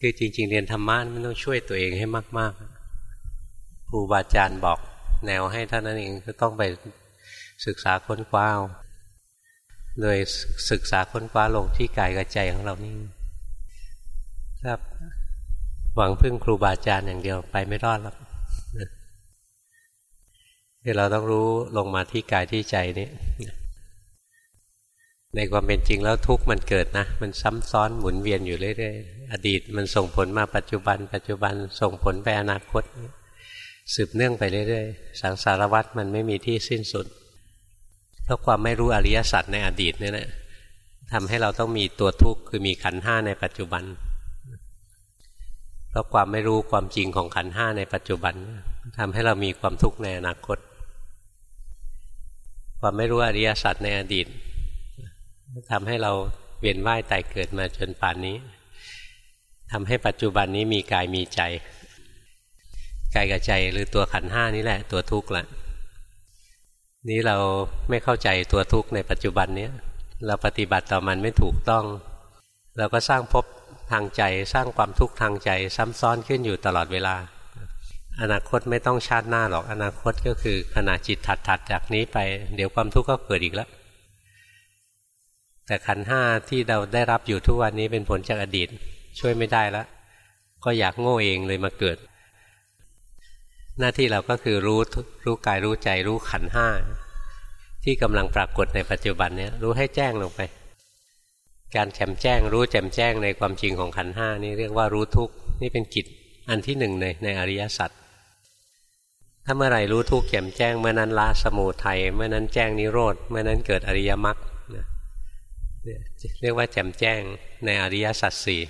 คือจริง ๆ เรียนธรรมะมันต้องช่วยตัวเองให้มากๆครูบาอาจารย์บอกแนวให้ท่านนั้นเองก็ต้องไปศึกษาค้นคว้าโดยศึกษาค้นคว้าลงที่กายกับใจของเรานี่ครับ หวังพึ่งครูบาอาจารย์อย่างเดียวไปไม่รอดหรอกคือเราต้องรู้ลงมาที่กายที่ใจนี่ ในความเป็นจริงแล้วทุกข์มันเกิดนะ มันซ้ำซ้อนหมุนเวียนอยู่เรื่อยๆอดีตมันส่งผลมาปัจจุบัน ปัจจุบันส่งผลไปอนาคต สืบเนื่องไปเรื่อยๆสังสารวัฏมันไม่มีที่สิ้นสุดเพราะความไม่รู้อริยสัจในอดีตนี่แหละทำให้เราต้องมีตัวทุกข์คือมีขันห้าในปัจจุบัน เพราะความไม่รู้ความจริงของขันห้าในปัจจุบันทำให้เรามีความทุกข์ในอนาคต ความไม่รู้อริยสัจในอดีต ทำให้เราเวียนว่ายตายเกิดมาจนป่านนี้ทำให้ปัจจุบันนี้มีกายมีใจ กายกับใจหรือตัวขันห้านี่แหละ ตัวทุกข์ละนี้เราไม่เข้าใจตัวทุกข์ในปัจจุบันนี้เราปฏิบัติต่อมันไม่ถูกต้อง เราก็สร้างภพทางใจสร้างความทุกข์ทางใจซ้ำซ้อนขึ้นอยู่ตลอดเวลา อนาคตไม่ต้องชาติหน้าหรอกอนาคตก็คือขณะจิตถัดถัดจากนี้ไป เดี๋ยวความทุกข์ก็เกิดอีกแล้ว แต่ขันห้าที่เราได้รับอยู่ทุกวันนี้เป็นผลจากอดีต ช่วยไม่ได้แล้วก็อยากโง่เองเลยมาเกิด หน้าที่เราก็คือรู้รู้กายรู้ใจรู้ขันห้าที่กำลังปรากฏในปัจจุบันเนี้ยรู้ให้แจ้งลงไป การแจมแจ้ง รู้แจ่มแจ้งในความจริงของขันห้านี่เรียกว่ารู้ทุกนี่เป็นกิจอันที่หนึ่งในในอริยสัจถ้าเมื่อไหร่รู้ทุกข์แจ่มแจ้งเมื่อนั้นละสมุทัยเมื่อนั้นแจ้งนิโรธเมื่อนั้นเกิดอริยมรรค เรียกว่าแจ่มแจ้งในอริยสัจสี่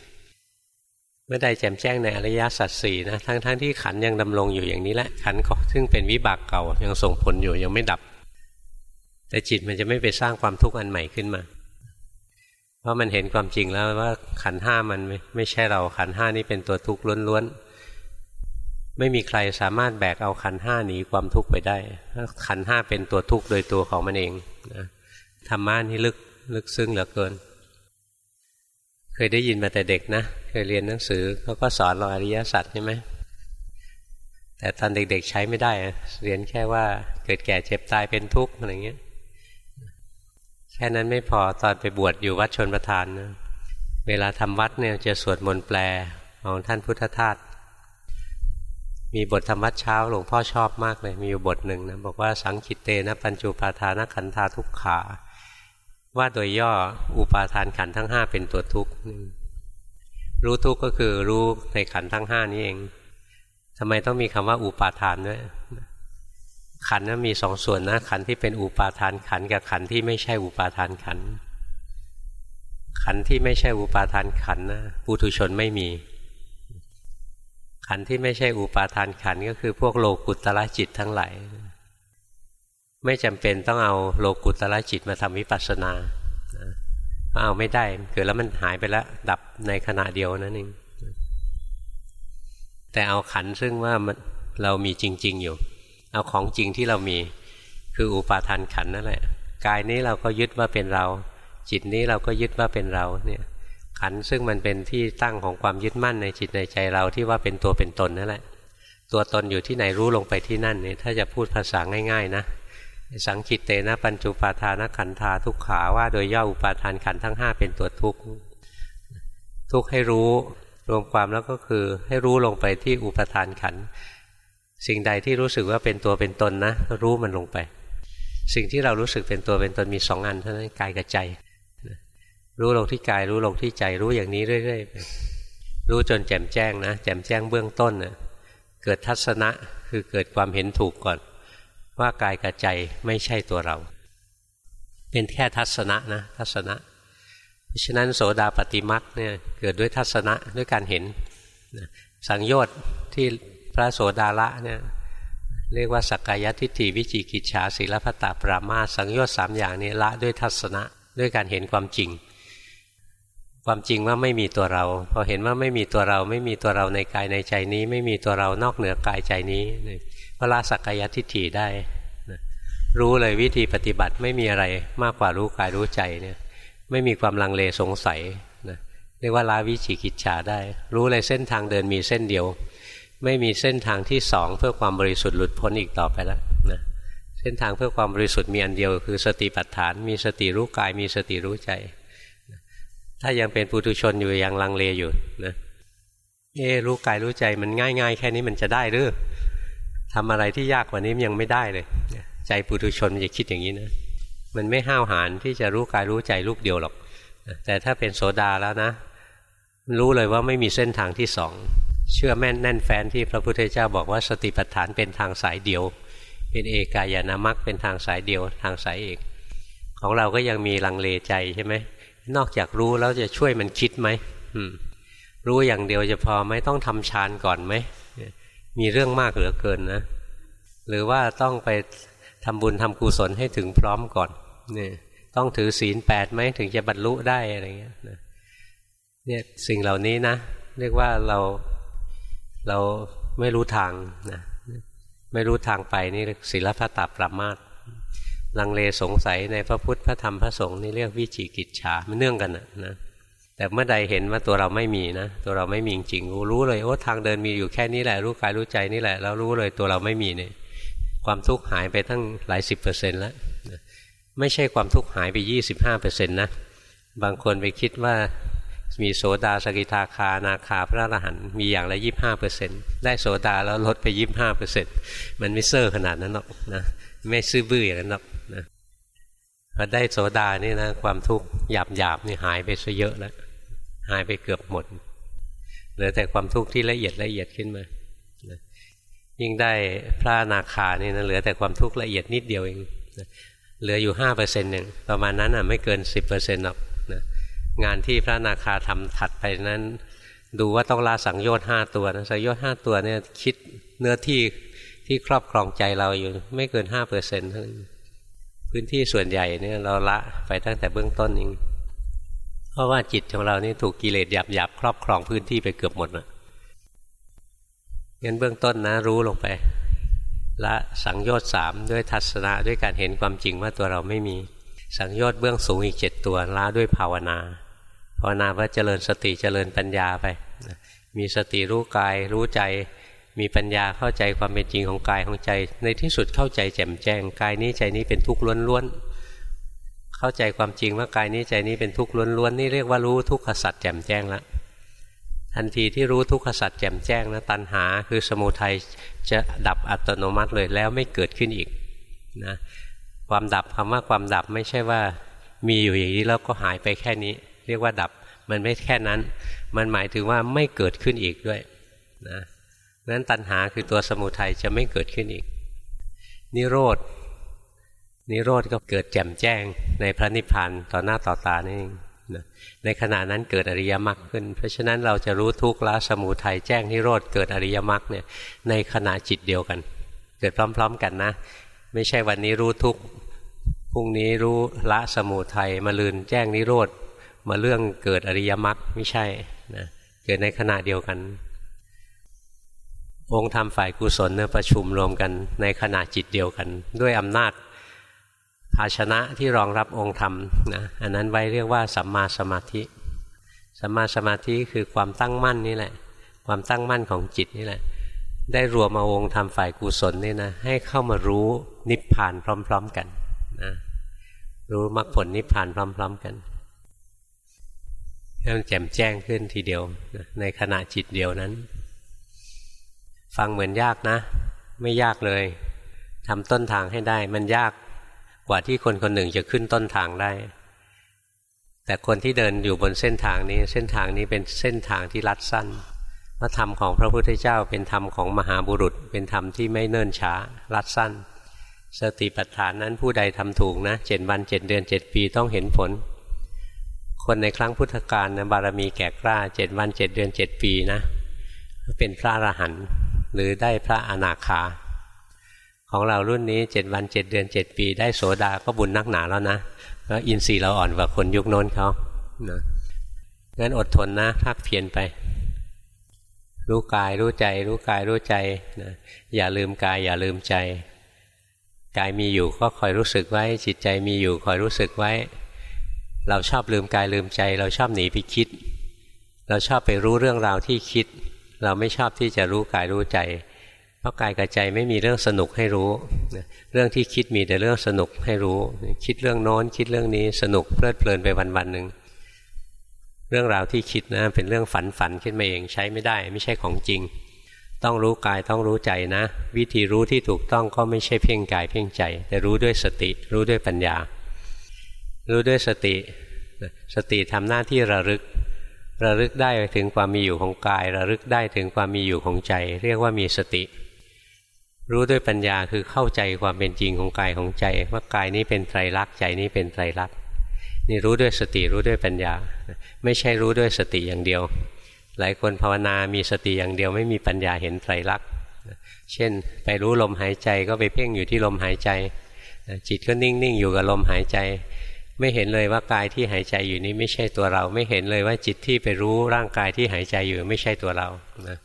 เมื่อใดแจ่มแจ้งในอริยสัจสี่นะทั้งๆทที่ขันยังดำรงอยู่อย่างนี้แหละขันซึ่งเป็นวิบากเก่ายังส่งผลอยู่ยังไม่ดับ แต่จิตมันจะไม่ไปสร้างความทุกข์อันใหม่ขึ้นมา เพราะมันเห็นความจริงแล้วว่าขันห้ามันไม่ไม่ใช่เราขันห้านี้เป็นตัวทุกข์ล้วนๆไม่มีใครสามารถแบกเอาขันห้าหนีความทุกข์ไปได้ขันห้าเป็นตัวทุกข์โดยตัวของมันเองนะธรรมะนี่ลึก ลึกซึ้งเหลือเกิน เคยได้ยินมาแต่เด็กนะ เคยเรียนหนังสือเขาก็สอนเราอริยสัจใช่ไหมแต่ตอนเด็กๆใช้ไม่ได้ เรียนแค่ว่าเกิดแก่เจ็บตายเป็นทุกข์อะไรเงี้ย แค่นั้นไม่พอตอนไปบวชอยู่วัดชนประทานนะเวลาทำวัดเนี่ยจะสวดมนต์แปลของท่านพุทธทาสมีบทธรรมวัดเช้าหลวงพ่อชอบมากเลย มีอยู่บทหนึ่งนะบอกว่าสังคิตเตนะปัญจุปาทานขันธาทุกขา ว่าโดยย่ออุปาทานขันทั้งห้าเป็นตัวทุกข์รู้ทุกข์ก็คือรู้ในขันทั้งห้านี้เองทำไมต้องมีคำว่าอุปาทานด้วยขันนั้นมีสองส่วนนะขันที่เป็นอุปาทานขันกับขันที่ไม่ใช่อุปาทานขัน ขันที่ไม่ใช่อุปาทานขันนะปุถุชนไม่มี ขันที่ไม่ใช่อุปาทานขันก็คือพวกโลกุตละจิตทั้งหลาย ไม่จำเป็นต้องเอาโลกุตละจิตมาทำวิปัสสนาเอาไม่ได้เกิดแล้วมันหายไปแล้วดับในขณะเดียวนั่นเองแต่เอาขันซึ่งว่าเรามีจริง ๆ อยู่ เอาของจริงที่เรามีคืออุปาทานขันนั่นแหละกายนี้เราก็ยึดว่าเป็นเรา จิตนี้เราก็ยึดว่าเป็นเราเนี่ยขันซึ่งมันเป็นที่ตั้งของความยึดมั่นในจิตในใจเราที่ว่าเป็นตัวเป็นตนนั่นแหละ ตัวตนอยู่ที่ไหนรู้ลงไปที่นั่นเนี่ยถ้าจะพูดภาษาง่าย ๆ นะ สังคิตเตนะปัญจุปาทานขันธาทุกขาว่าโดยย่ออุปาทานขันทั้งห้าเป็นตัวทุกข์ทุกข์ให้รู้รวมความแล้วก็คือให้รู้ลงไปที่อุปาทานขัน สิ่งใดที่รู้สึกว่าเป็นตัวเป็นตนนะ รู้มันลงไป สิ่งที่เรารู้สึกเป็นตัวเป็นตนมีสองอันเท่านั้นกายกับใจ รู้ลงที่กายรู้ลงที่ใจรู้อย่างนี้เรื่อยๆไปรู้จนแจ่มแจ้งนะ แจ่มแจ้งเบื้องต้นนะเกิดทัศนะคือเกิดความเห็นถูกก่อน ว่ากายกับใจไม่ใช่ตัวเรา เป็นแค่ทัศนะนะ ทัศนะเพราะฉะนั้นโสดาปฏิมักเนี่ยเกิดด้วยทัศนะด้วยการเห็นสังโยชน์ที่พระโสดาละเนี่ยเรียกว่าสักกายทิฏฐิวิจิกิจฉาศิลปตาปรามาสังโยชน์สามอย่างนี้ละด้วยทัศนะด้วยการเห็นความจริง ความจริงว่าไม่มีตัวเรา พอเห็นว่าไม่มีตัวเรา ไม่มีตัวเราในกายในใจนี้ ไม่มีตัวเรานอกเหนือกายใจนี้ ก็ละสักกายทิฏฐิได้นะรู้เลยวิธีปฏิบัติไม่มีอะไรมากกว่ารู้กายรู้ใจเนี่ยไม่มีความลังเลสงสัยนะในรียกว่าลาวิจิกิจฉาได้ รู้เลยเส้นทางเดินมีเส้นเดียว ไม่มีเส้นทางที่สองเพื่อความบริสุทธิ์หลุดพ้นอีกต่อไปแล้วนะเส้นทางเพื่อความบริสุทธิ์มีอันเดียว คือสติปัฏฐาน มีสติรู้กายมีสติรู้ใจ ถ้ายังเป็นปุถุชนอยู่ยังลังเลอยู่นะเอรู้กายรู้ใจมันง่าย ๆ แค่นี้มันจะได้หรือ ทำอะไรที่ยากกว่านี้ยังไม่ได้เลย ใจปุถุชนมันจะคิดอย่างนี้นะมันไม่ห้าวหาญที่จะรู้กายรู้ใจลูกเดียวหรอก แต่ถ้าเป็นโสดาแล้วนะ รู้เลยว่าไม่มีเส้นทางที่สองเชื่อแม่นแน่นแฟนที่พระพุทธเจ้าบอกว่าสติปัฏฐานเป็นทางสายเดียว เป็นเอกายนามักเป็นทางสายเดียว ทางสายเอกของเราก็ยังมีลังเลใจใช่ไหมนอกจากรู้แล้วจะช่วยมันคิดไหมรู้อย่างเดียวจะพอไหมต้องทำฌานก่อนไหม มีเรื่องมากเหลือเกินนะ หรือว่าต้องไปทำบุญทำกุศลให้ถึงพร้อมก่อนเนี่ยต้องถือศีลแปดไหมถึงจะบรรลุได้อะไรเงี้ยเนี่ยสิ่งเหล่านี้นะ เรียกว่าเราเราไม่รู้ทางนะไม่รู้ทางไปนี่ศีลพัตตปรามาตลังเลสงสัยในพระพุทธพระธรรมพระสงฆ์นี่เรียกวิจิกิจฉามันเนื่องกันนะนะ แต่เมื่อใดเห็นว่าตัวเราไม่มีนะ ตัวเราไม่มีจริงรู้เลยโอ้ทางเดินมีอยู่แค่นี้แหละรู้กายรู้ใจนี่แหละแล้วรู้เลยตัวเราไม่มีเนี่ยความทุกข์หายไปทั้งหลายสิบเปอร์เซ็นต์แล้วไม่ใช่ความทุกข์หายไปยี่สิบห้าเปอร์เซ็นต์นะบางคนไปคิดว่ามีโสดาสกิทาคานาคาพระอรหันต์มีอย่างละยี่บห้าเปอร์เซ็นต์ได้โสดาแล้วลดไปยี่บห้าเปอร์เซ็นต์มันไม่เซอร์ขนาดนั้นหรอกนะไม่ซื่อบื้ออย่างนั้นหรอกนะพอได้โสดานี่นะความทุกข์หยาบหยาบนี่หายไปซะเยอะแล้ว หายไปเกือบหมดเหลือแต่ความทุกข์ที่ละเอียดละเอียดขึ้นมายิ่งได้พระนาคานี่นะเหลือแต่ความทุกข์ละเอียดนิดเดียวเองเหลืออยู่ห้าเปอร์เซ็นต์หนึ่งประมาณนั้นอะไม่เกินสิบเปอร์เซ็นต์หรอกนะงานที่พระนาคาทำถัดไปนั้น ดูว่าต้องลาสังโยชน์ห้าตัวนะสังโยชน์ห้าตัวเนี่ยคิดเนื้อที่ที่ครอบครองใจเราอยู่ไม่เกินห้าเปอร์เซ็นต์พื้นที่ส่วนใหญ่เนี่ยเราละไปตั้งแต่เบื้องต้นเอง เพราะว่าจิตของเรานี่ถูกกิเลสหยาบหยาบครอบครองพื้นที่ไปเกือบหมดนะงั้นเบื้องต้นนะรู้ลงไปละสังโยชน์สามด้วยทัศนะด้วยการเห็นความจริงว่าตัวเราไม่มีสังโยชน์เบื้องสูงอีกเจ็ดตัวละด้วยภาวนาภาวนาว่าเจริญสติเจริญปัญญาไป มีสติรู้กายรู้ใจ มีปัญญาเข้าใจความเป็นจริงของกายของใจ ในที่สุดเข้าใจแจ่มแจ้งกายนี้ใจนี้เป็นทุกข์ล้วนๆ เข้าใจความจริงว่ากายนี้ใจนี้เป็นทุกข์ล้วนๆนี่เรียกว่ารู้ทุกขสัจแจ่มแจ้งแล้วทันทีที่รู้ทุกขสัจแจ่มแจ้งนะตัณหาคือสมุทัยจะดับอัตโนมัติเลยแล้วไม่เกิดขึ้นอีกนะความดับคำว่าความดับไม่ใช่ว่ามีอยู่อย่างนี้แล้วก็หายไปแค่นี้ เรียกว่าดับมันไม่แค่นั้น มันหมายถึงว่าไม่เกิดขึ้นอีกด้วยนะนั้นตัณหาคือตัวสมุทัยจะไม่เกิดขึ้นอีก นิโรธ นิโรธก็เกิดแจ่มแจ้งในพระนิพพานต่อหน้าต่อตานี่เองในขณะนั้นเกิดอริยมรรคขึ้น เพราะฉะนั้นเราจะรู้ทุกข์ละสมุทัยแจ้งนิโรธเกิดอริยมรรคเนี่ยในขณะจิตเดียวกัน เกิดพร้อม ๆ กันนะ ไม่ใช่วันนี้รู้ทุกข์พรุ่งนี้รู้ละสมุทัยมาลืนแจ้งนิโรธมาเรื่องเกิดอริยมรรคไม่ใช่นะเกิดในขณะเดียวกัน องค์ธรรมฝ่ายกุศลเนี่ยประชุมรวมกันในขณะจิตเดียวกัน ด้วยอำนาจ ภาชนะที่รองรับองค์ธรรมนะอันนั้นไว้เรียกว่าสัมมาสมาธิ สัมมาสมาธิคือความตั้งมั่นนี่แหละ ความตั้งมั่นของจิตนี่แหละ ได้รวมเอาองค์ธรรมฝ่ายกุศลนี่นะให้เข้ามารู้นิพพานพร้อม ๆกันนะรู้มรรคผลนิพพานพร้อม ๆ กันให้มันแจ่มแจ้งขึ้นทีเดียวนะในขณะจิตเดียวนั้น ฟังเหมือนยากนะ ไม่ยากเลยทำต้นทางให้ได้มันยาก กว่าที่คนคนหนึ่งจะขึ้นต้นทางได้ แต่คนที่เดินอยู่บนเส้นทางนี้ เส้นทางนี้เป็นเส้นทางที่ลัดสั้นพระธรรมของพระพุทธเจ้าเป็นธรรมของมหาบุรุษ เป็นธรรมที่ไม่เนิ่นช้าลัดสั้น สติปัฏฐานนั้นผู้ใดทำถูกนะเจ็ดวันเจ็ดเดือนเจ็ดปีต้องเห็นผล คนในครั้งพุทธกาลนะบารมีแก่กล้าเจ็ดวันเจ็ดเดือนเจ็ดปีนะ เป็นพระอรหันต์หรือได้พระอนาคา ของเรารุ่นนี้เจ็ดวันเจ็ดเดือนเจ็ดปี ได้โสดาก็บุญนักหนาแล้วนะแล้วอินทรีย์เราอ่อนกว่าคนยุคโน้นเขานะงั้นอดทนนะพักเพียนไป รู้กายรู้ใจ รู้กายรู้ใจนะอย่าลืมกายอย่าลืมใจกายมีอยู่ก็คอยรู้สึกไว้ จิตใจมีอยู่คอยรู้สึกไว้ เราชอบลืมกายลืมใจ เราชอบหนีไปคิด เราชอบไปรู้เรื่องราวที่คิด เราไม่ชอบที่จะรู้กายรู้ใจ เพราะกายกับใจไม่มีเรื่องสนุกให้รู้ เรื่องที่คิดมีแต่เรื่องสนุกให้รู้ คิดเรื่องโน้นคิดเรื่องนี้สนุกเพลิดเพลินไปวันๆหนึ่งเรื่องราวที่คิดนะเป็นเรื่องฝันฝันขึ้นมาเองใช้ไม่ได้ ไม่ใช่ของจริง ต้องรู้กายต้องรู้ใจนะ วิธีรู้ที่ถูกต้องก็ไม่ใช่เพ่งกายเพ่งใจ แต่รู้ด้วยสติ รู้ด้วยปัญญา รู้ด้วยสติ สติทำหน้าที่ระลึกระลึกได้ถึงความมีอยู่ของกาย ระลึกได้ถึงความมีอยู่ของใจ เรียกว่ามีสติ รู้ด้วยปัญญาคือเข้าใจความเป็นจริงของกายของใจ ว่ากายนี้เป็นไตรลักษณ์ใจนี้เป็นไตรลักษณ์นี่รู้ด้วยสติรู้ด้วยปัญญา ไม่ใช่รู้ด้วยสติอย่างเดียว หลายคนภาวนามีสติอย่างเดียวไม่มีปัญญาเห็นไตรลักษณ์เช่น ไปรู้ลมหายใจก็ไปเพ่งอยู่ที่ลมหายใจ จิตก็นิ่งๆอยู่กับลมหายใจ ไม่เห็นเลยว่ากายที่หายใจอยู่นี้ไม่ใช่ตัวเรา ไม่เห็นเลยว่าจิตที่ไปรู้ร่างกายที่หายใจอยู่ไม่ใช่ตัวเรานะ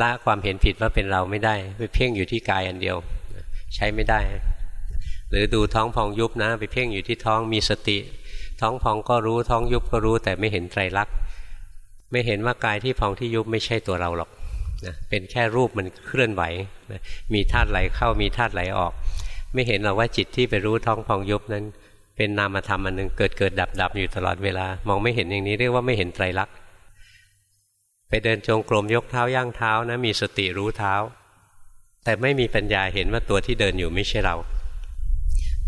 ละความเห็นผิดว่าเป็นเราไม่ได้ไปเพ่งอยู่ที่กายอันเดียว ใช้ไม่ได้ หรือดูท้องพองยุบนะ ไปเพ่งอยู่ที่ท้องมีสติ ท้องพองก็รู้ท้องยุบก็รู้แต่ไม่เห็นไตรลักษณ์ไม่เห็นว่ากายที่พองที่ยุบไม่ใช่ตัวเราหรอกนะเป็นแค่รูปมันเคลื่อนไหวนะมีธาตุไหลเข้ามีธาตุไหลออก ไม่เห็นหรอกว่าจิตที่ไปรู้ท้องพองยุบนั้น เป็นนามธรรมอันหนึ่งเกิดเกิดดับดับอยู่ตลอดเวลามองไม่เห็นอย่างนี้เรียกว่าไม่เห็นไตรลักษณ์ ไปเดินจงกรมยกเท้าย่างเท้านะมีสติรู้เท้า แต่ไม่มีปัญญาเห็นว่าตัวที่เดินอยู่ไม่ใช่เรา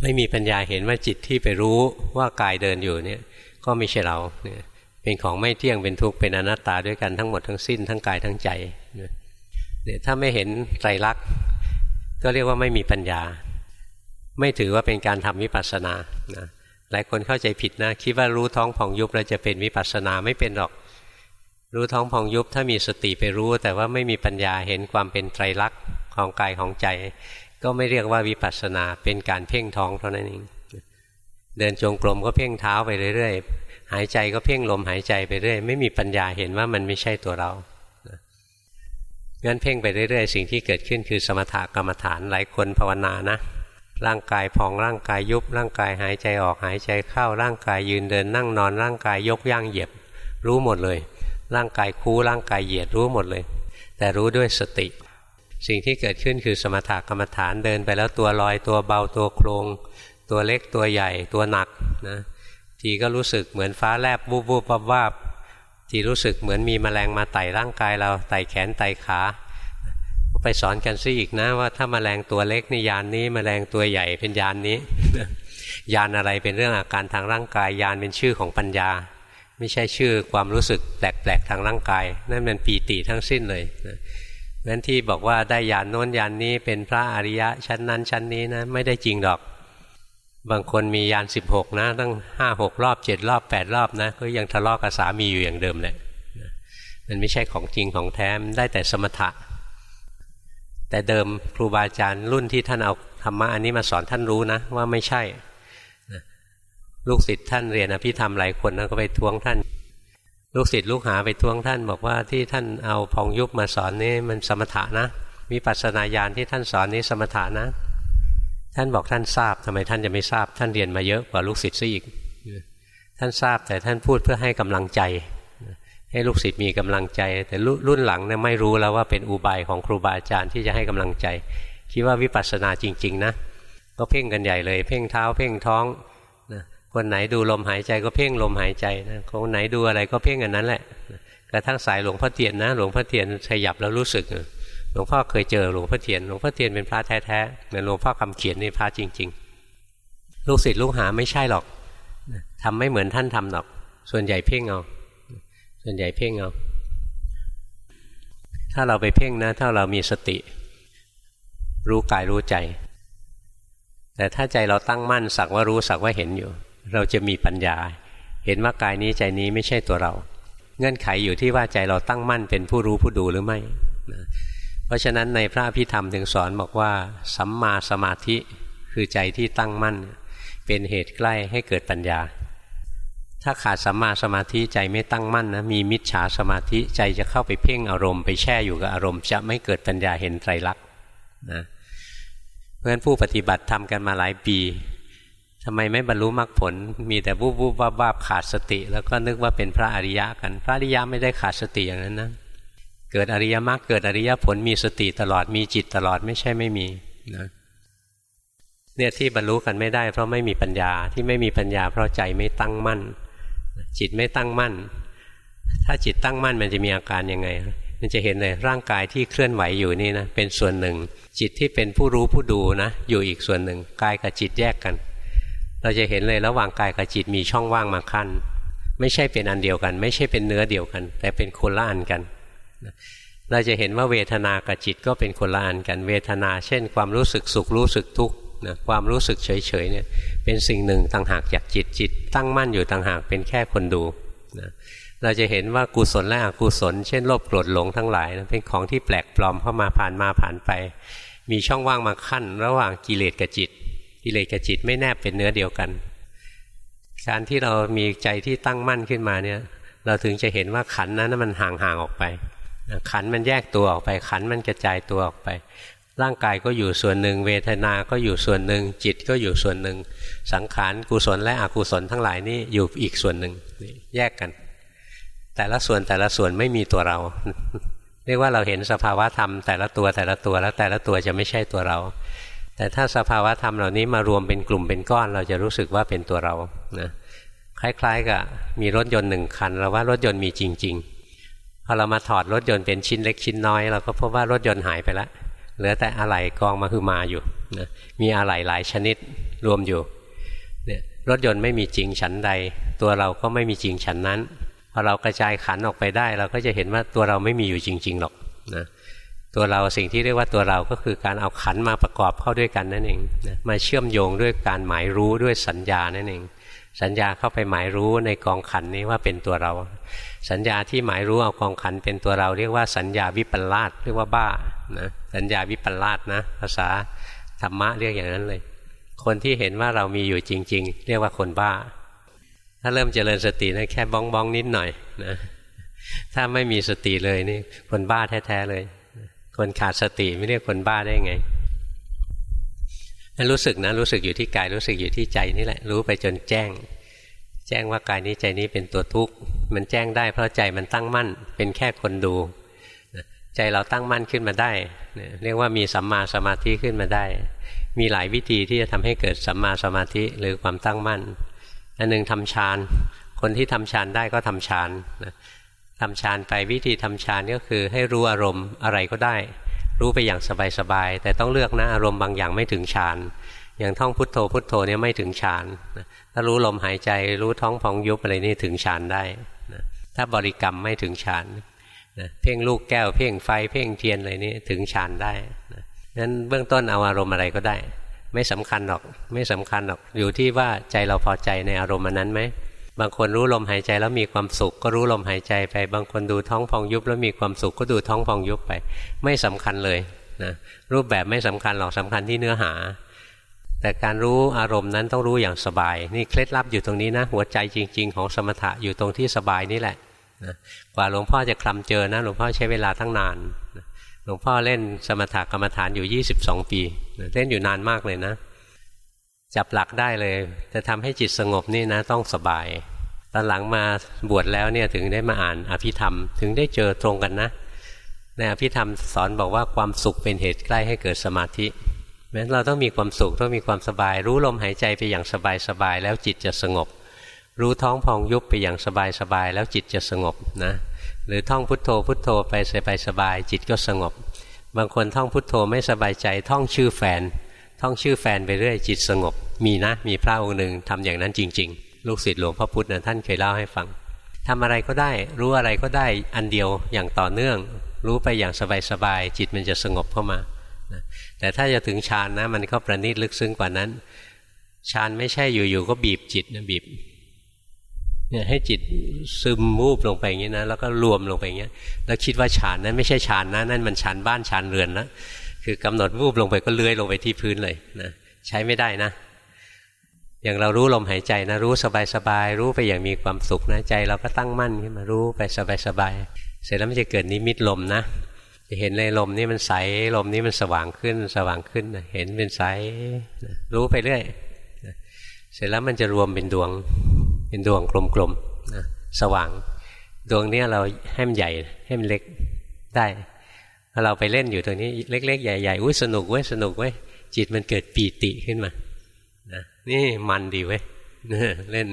ไม่มีปัญญาเห็นว่าจิตที่ไปรู้ว่ากายเดินอยู่เนี่ย ก็ไม่ใช่เราเนี่ยเป็นของไม่เที่ยงเป็นทุกข์เป็นอนัตตาด้วยกันทั้งหมดทั้งสิ้นทั้งกายทั้งใจเนี่ยถ้าไม่เห็นไตรลักษณ์ก็เรียกว่าไม่มีปัญญา ไม่ถือว่าเป็นการทำวิปัสสนานะหลายคนเข้าใจผิดนะคิดว่ารู้ท้องผ่องยุบแล้วจะเป็นวิปัสสนาไม่เป็นหรอก รู้ท้องผ่องยุบถ้ามีสติไปรู้ แต่ว่าไม่มีปัญญาเห็นความเป็นไตรลักษณ์ของกายของใจ ก็ไม่เรียกว่าวิปัสสนาเป็นการเพ่งท้องเท่านั้นเองเดินจงกรมก็เพ่งเท้าไปเรื่อยๆหายใจก็เพ่งลมหายใจไปเรื่อยไม่มีปัญญาเห็นว่ามันไม่ใช่ตัวเรางั้นเพ่งไปเรื่อยๆ สิ่งที่เกิดขึ้นคือสมถกรรมฐานหลายคนภาวนานะ ร่างกายพองร่างกายยุบ ร่างกายหายใจออกหายใจเข้าร่างกายยืนเดินนั่งนอนร่างกายยกย่างเหยียบ รู้หมดเลย ร่างกายคู่ร่างกายเหยียดรู้หมดเลย แต่รู้ด้วยสติ สิ่งที่เกิดขึ้นคือสมถกรรมฐานเดินไปแล้วตัวลอยตัวเบาตัวโครง ตัวเล็กตัวใหญ่ตัวหนักนะทีก็รู้สึกเหมือนฟ้าแลบวูบวูบวับวาบทีรู้สึกเหมือนมีแมลงมาไต่ร่างกายเราไต่แขนไต่ขาไปสอนกันซิอีกนะว่าถ้ามาแมลงตัวเล็กในยานนี้มแมลงตัวใหญ่เป็นยานนี้ ยานอะไรเป็นเรื่องอาการทางร่างกายยานเป็นชื่อของปัญญา ไม่ใช่ชื่อความรู้สึกแปลกๆทางร่างกาย นั่นเป็นปีติทั้งสิ้นเลยนะนั้นที่บอกว่าได้ยานโน้นยานนี้เป็นพระอริยะชั้นนั้นชั้นนี้นะไม่ได้จริงดอก บางคนมียานสิบหกนะตั้งห้าหกรอบเจ็ดรอบแปดรอบนะก็ยังทะเลาะกับสามีอยู่อย่างเดิมแหละมันไม่ใช่ของจริงของแท้ได้แต่สมถะ แต่เดิมครูบาอาจารย์รุ่นที่ท่านเอาธรรมะอันนี้มาสอนท่านรู้นะว่าไม่ใช่ ลูกศิษย์ท่านเรียนอภิธรรมหลายคนนะก็ไปทวงท่าน ลูกศิษย์ลูกหาไปทวงท่าน บอกว่าที่ท่านเอาพองยุบมาสอนนี่มันสมถะนะมีปัสนาญาณที่ท่านสอนนี้สมถะนะ ท่านบอกท่านทราบทำไมท่านจะไม่ทราบ ท่านเรียนมาเยอะกว่าลูกศิษย์ซะอีก ท่านทราบแต่ท่านพูดเพื่อให้กำลังใจ ให้ลูกศิษย์มีกำลังใจ แต่รุ่นหลังเนี่ยไม่รู้แล้วว่าเป็นอุบายของครูบาอาจารย์ที่จะให้กำลังใจ คิดว่าวิปัสสนาจริง ๆ นะ ก็เพ่งกันใหญ่เลย เพ่งเท้าเพ่งท้อง คนไหนดูลมหายใจก็เพ่งลมหายใจนะคนไหนดูอะไรก็เพ่งอันนั้นแหละกระทั่งสายหลวงพ่อเทียนนะ หลวงพ่อเทียนขยับแล้วรู้สึกหลวงพ่อเคยเจอหลวงพ่อเทียนหลวงพ่อเทียนเป็นพระแท้ๆเหมือนหลวงพ่อคำเขียนนี่พระจริง ๆ ลูกศิษย์ลูกหาไม่ใช่หรอกทำไม่เหมือนท่านทำหรอก ส่วนใหญ่เพ่งเอาส่วนใหญ่เพ่งเอาถ้าเราไปเพ่งนะ ถ้าเรามีสติ รู้กายรู้ใจ แต่ถ้าใจเราตั้งมั่นสักว่ารู้สักว่าเห็นอยู่ เราจะมีปัญญา เห็นว่ากายนี้ใจนี้ไม่ใช่ตัวเรา เงื่อนไขอยู่ที่ว่าใจเราตั้งมั่นเป็นผู้รู้ผู้ดูหรือไม่นะเพราะฉะนั้นในพระพิธรรมถึงสอนบอกว่า สัมมาสมาธิคือใจที่ตั้งมั่น เป็นเหตุใกล้ให้เกิดปัญญา ถ้าขาดสัมมาสมาธิใจไม่ตั้งมั่นนะมีมิจฉาสมาธิใจจะเข้าไปเพ่งอารมณ์ไปแช่อยู่กับอารมณ์ จะไม่เกิดปัญญาเห็นไตรลักษณ์นะเพราะฉะนั้นผู้ปฏิบัติทำกันมาหลายปี ทำไมไม่บรรลุมรรคผล มีแต่วูบวูบวาบวาบขาดสติ แล้วก็นึกว่าเป็นพระอริยะกัน พระอริยะไม่ได้ขาดสติอย่างนั้นนะเกิดอริยมรรคเกิดอริยผลมีสติตลอดมีจิตตลอดไม่ใช่ไม่มีนะเนี่ยที่บรรลุกันไม่ได้ เพราะไม่มีปัญญาที่ไม่มีปัญญา เพราะใจไม่ตั้งมั่น จิตไม่ตั้งมั่น ถ้าจิตตั้งมั่นมันจะมีอาการยังไง มันจะเห็นเลยร่างกายที่เคลื่อนไหวอยู่นี่นะเป็นส่วนหนึ่ง จิตที่เป็นผู้รู้ผู้ดูนะอยู่อีกส่วนหนึ่งกายกับจิตแยกกัน เราจะเห็นเลยระหว่างกายกับจิตมีช่องว่างมาขั้น ไม่ใช่เป็นอันเดียวกัน ไม่ใช่เป็นเนื้อเดียวกัน แต่เป็นคนละอันกันเราจะเห็นว่าเวทนากับจิตก็เป็นคนละอันกัน เวทนา เช่น ความรู้สึกสุขรู้สึกทุกข์นะความรู้สึกเฉยๆเนี่ยเป็นสิ่งหนึ่งต่างหากจากจิตจิต ตั้งมั่นอยู่ต่างหากเป็นแค่คนดูนะเราจะเห็นว่ากุศลและอกุศล เช่นโลภโกรธหลงทั้งหลายนะเป็นของที่แปลกปลอมเข้ามาผ่านมาผ่านไป มีช่องว่างมาขั้น ระหว่างกิเลสกับจิต กิเลสกับจิตไม่แนบเป็นเนื้อเดียวกัน การที่เรามีใจที่ตั้งมั่นขึ้นมาเนี่ย เราถึงจะเห็นว่าขันนั้นมันห่างๆออกไป ขันมันแยกตัวออกไป ขันมันกระจายตัวออกไป ร่างกายก็อยู่ส่วนหนึ่ง เวทนาก็อยู่ส่วนหนึ่ง จิตก็อยู่ส่วนหนึ่ง สังขารกุศลและอกุศลทั้งหลายนี่อยู่อีกส่วนหนึ่งแยกกัน แต่ละส่วนแต่ละส่วนไม่มีตัวเราเรียกว่าเราเห็นสภาวะธรรมแต่ละตัวแต่ละตัวแล้วแต่ละตัวจะไม่ใช่ตัวเรา แต่ถ้าสภาวะธรรมเหล่านี้มารวมเป็นกลุ่มเป็นก้อน เราจะรู้สึกว่าเป็นตัวเรานะคล้ายๆกับมีรถยนต์หนึ่งคันเราว่ารถยนต์มีจริง ๆ พอเรามาถอดรถยนต์เป็นชิ้นเล็กชิ้นน้อย เราก็พบว่ารถยนต์หายไปแล้วเหลือแต่อะไหล่กองมาคือมาอยู่นะมีอะไหล่หลายชนิดรวมอยู่เนี่ยรถยนต์ไม่มีจริงฉันใด ตัวเราก็ไม่มีจริงฉันนั้นพอเรากระจายขันออกไปได้ เราก็จะเห็นว่าตัวเราไม่มีอยู่จริง ๆ หรอกนะ ตัวเราสิ่งที่เรียกว่าตัวเราก็คือการเอาขันมาประกอบเข้าด้วยกันนั่นเองนะมาเชื่อมโยงด้วยการหมายรู้ด้วยสัญญานั่นเอง สัญญาเข้าไปหมายรู้ในกองขันนี้ว่าเป็นตัวเรา สัญญาที่หมายรู้เอากองขันเป็นตัวเรา เรียกว่าสัญญาวิปลาสเรียกว่าบ้านะสัญญาวิปลาสนะ ภาษาธรรมะเรียกอย่างนั้นเลย คนที่เห็นว่าเรามีอยู่จริง ๆ เรียกว่าคนบ้า ถ้าเริ่มเจริญสตินะแค่บ้องบ้องนิดหน่อยนะถ้าไม่มีสติเลยนี่คนบ้าแท้ๆเลย คนขาดสติไม่เรียกคนบ้าได้ไงรู้สึกนะรู้สึกอยู่ที่กายรู้สึกอยู่ที่ใจนี่แหละ รู้ไปจนแจ้ง แจ้งว่ากายนี้ใจนี้เป็นตัวทุกข์มันแจ้งได้เพราะใจมันตั้งมั่น เป็นแค่คนดู ใจเราตั้งมั่นขึ้นมาได้ เรียกว่ามีสัมมาสมาธิขึ้นมาได้ มีหลายวิธีที่จะทำให้เกิดสัมมาสมาธิหรือความตั้งมั่นอันหนึ่งทำฌานคนที่ทำฌานได้ก็ทำฌาน ทำฌานไปวิธีทำฌานก็คือให้รู้อารมณ์อะไรก็ได้ รู้ไปอย่างสบายๆแต่ต้องเลือกนะอารมณ์บางอย่างไม่ถึงฌานอย่างท่องพุทโธพุทโธเนี่ยไม่ถึงฌานถ้ารู้ลมหายใจรู้ท้องพองยุบอะไรนี่ถึงฌานได้นะถ้าบริกรรมไม่ถึงฌานนะเพ่งลูกแก้วเพ่งไฟเพ่งเทียนอะไรนี่ถึงฌานได้นะนั้นเบื้องต้นเอาอารมณ์อะไรก็ได้ ไม่สำคัญหรอกไม่สำคัญหรอกอยู่ที่ว่าใจเราพอใจในอารมณ์นั้นไหม บางคนรู้ลมหายใจแล้วมีความสุขก็รู้ลมหายใจไป บางคนดูท้องพองยุบแล้วมีความสุขก็ดูท้องพองยุบไป ไม่สำคัญเลยนะรูปแบบไม่สำคัญหรอกสำคัญที่เนื้อหา แต่การรู้อารมณ์นั้นต้องรู้อย่างสบาย นี่เคล็ดลับอยู่ตรงนี้นะ หัวใจจริง ๆ ของสมถะอยู่ตรงที่สบายนี่แหละนะกว่าหลวงพ่อจะคลำเจอนะหลวงพ่อใช้เวลาทั้งนานหลวงพ่อเล่นสมถะกรรมฐานอยู่ 22 ปี เล่นอยู่นานมากเลยนะ จับหลักได้เลย จะทำให้จิตสงบนี่นะต้องสบาย ตอนหลังมาบวชแล้วเนี่ยถึงได้มาอ่านอภิธรรม ถึงได้เจอตรงกันนะ ในอภิธรรมสอนบอกว่าความสุขเป็นเหตุใกล้ให้เกิดสมาธิแม้นเราต้องมีความสุขต้องมีความสบาย รู้ลมหายใจไปอย่างสบายสบายแล้วจิตจะสงบ รู้ท้องพองยุบไปอย่างสบายสบายแล้วจิตจะสงบนะหรือท่องพุทโธพุทโธไปสบายสบายจิตก็สงบ บางคนท่องพุทโธไม่สบายใจท่องชื่อแฟน ท่องชื่อแฟนไปเรื่อยจิตสงบ มีนะมีพระองค์หนึ่งทำอย่างนั้นจริง ๆ ลูกศิษย์หลวงพ่อพุธนะท่านเคยเล่าให้ฟังทำอะไรก็ได้ รู้อะไรก็ได้อันเดียวอย่างต่อเนื่อง รู้ไปอย่างสบายๆจิตมันจะสงบเข้ามาแต่ถ้าจะถึงฌานนะ มันก็ประณีตลึกซึ้งกว่านั้นฌานไม่ใช่อยู่ๆก็บีบจิตนะบีบเนี่ยให้จิตซึมมูบลงไปอย่างนี้นะแล้วก็รวมลงไปอย่างนี้แล้วคิดว่าฌานนั้นไม่ใช่ฌานนะนั่นมันฌานบ้านฌานเรือนนะคือกำหนดวูบลงไปก็เลื้อยลงไปที่พื้นเลยนะใช้ไม่ได้นะ อย่างเรารู้ลมหายใจนะรู้สบายๆรู้ไปอย่างมีความสุขนะใจ เราก็ตั้งมั่นขึ้นมารู้ไปสบายๆเสร็จแล้วมันจะเกิดนิมิตลมนะจะเห็นเลยลมนี่มันใสลมนี้มันสว่างขึ้นสว่างขึ้นเห็นเป็นใสรู้ไปเรื่อยเสร็จแล้วมันจะรวมเป็นดวงเป็นดวงกลมๆนะสว่าง ดวงนี้เราให้มันใหญ่ให้มันเล็กได้พอเราไปเล่นอยู่ตรงนี้เล็ก ๆ ใหญ่ๆอุ้ยสนุกเว้ยสนุกเว้ยจิตมันเกิดปีติขึ้นมา นี่มันดีเว้ยเล่น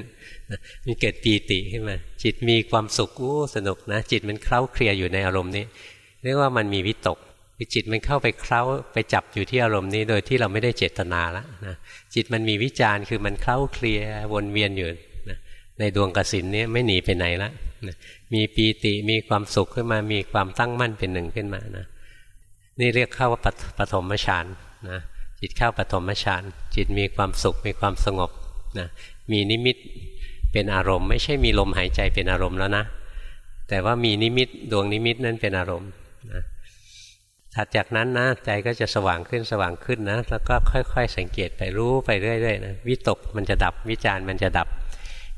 มันเกิดปีติขึ้นมา จิตมีความสุขอู้สนุกนะ จิตมันเคล้าเคลียอยู่ในอารมณ์นี้ เรียกว่ามันมีวิตกคือจิตมันเข้าไปเคล้าไปจับอยู่ที่อารมณ์นี้ โดยที่เราไม่ได้เจตนาแล้วนะจิตมันมีวิจารณ์คือมันเคล้าเคลียวนเวียนอยู่นะในดวงกสินนี้ไม่หนีไปไหนละนะมีปีติมีความสุขขึ้นมา มีความตั้งมั่นเป็นหนึ่งขึ้นมานะนี่เรียกเข้าว่าปฐมฌานนะ จิตเข้าปฐมฌานจิตมีความสุขมีความสงบนะมีนิมิตเป็นอารมณ์ ไม่ใช่มีลมหายใจเป็นอารมณ์แล้วนะ แต่ว่ามีนิมิตดวงนิมิตนั้นเป็นอารมณ์นะถัดจากนั้นนะใจก็จะสว่างขึ้นสว่างขึ้นนะ แล้วก็ค่อย ๆ สังเกตไปรู้ไปเรื่อยๆนะวิตกมันจะดับวิจารมันจะดับ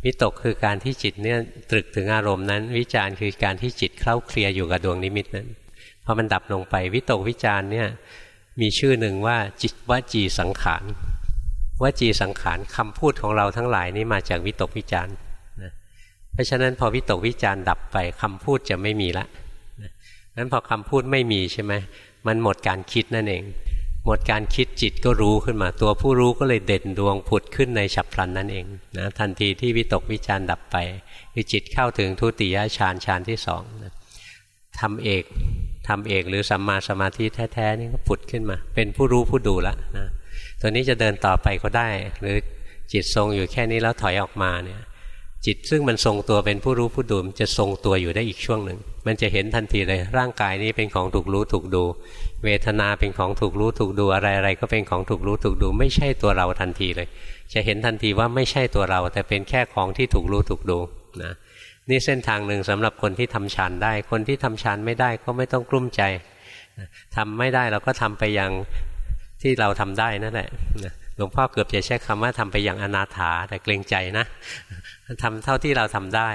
วิตกคือการที่จิตเนี่ยตรึกถึงอารมณ์นั้น วิจารคือการที่จิตเคล้าเคลียอยู่กับดวงนิมิตนั้นพอมันดับลงไปวิตกวิจารเนี่ย มีชื่อหนึ่งว่าจิตวจีสังขารวจีสังขารคำพูดของเราทั้งหลายนี้มาจากวิตกวิจารณ์นะเพราะฉะนั้นพอวิตกวิจารณ์ดับไปคำพูดจะไม่มีละนั้นพอคำพูดไม่มีใช่ไหมมันหมดการคิดนั่นเอง หมดการคิดจิตก็รู้ขึ้นมา ตัวผู้รู้ก็เลยเด่นดวงผุดขึ้นในฉับพลันนั่นเองนะทันทีที่วิตกวิจารณ์ดับไปคือจิตเข้าถึงทุติยฌานฌานที่สองนะทำเอก ทำเอกหรือสัมมาสมาธิแท้ๆนี่ก็ผุดขึ้นมา เป็นผู้รู้ผู้ดูละนะตัวนี้จะเดินต่อไปก็ได้ หรือจิตทรงอยู่แค่นี้แล้วถอยออกมาเนี่ยจิตซึ่งมันทรงตัวเป็นผู้รู้ผู้ดูมจะทรงตัวอยู่ได้อีกช่วงหนึ่ง มันจะเห็นทันทีเลยร่างกายนี้เป็นของถูกรู้ถูกดู เวทนาเป็นของถูกรู้ถูกดูอะไรอะไรก็เป็นของถูกรู้ถูกดู ไม่ใช่ตัวเราทันทีเลย จะเห็นทันทีว่าไม่ใช่ตัวเรา แต่เป็นแค่ของที่ถูกรู้ถูกดูนะ นี่เส้นทางหนึ่งสำหรับคนที่ทำฌานได้ คนที่ทำฌานไม่ได้ก็ไม่ต้องกลุ้มใจทำไม่ได้เราก็ทำไปอย่างที่เราทำได้นั่นแหละหลวงพ่อเกือบจะใช้คำว่าทำไปอย่างอนาถาแต่เกรงใจนะทำเท่าที่เราทำได้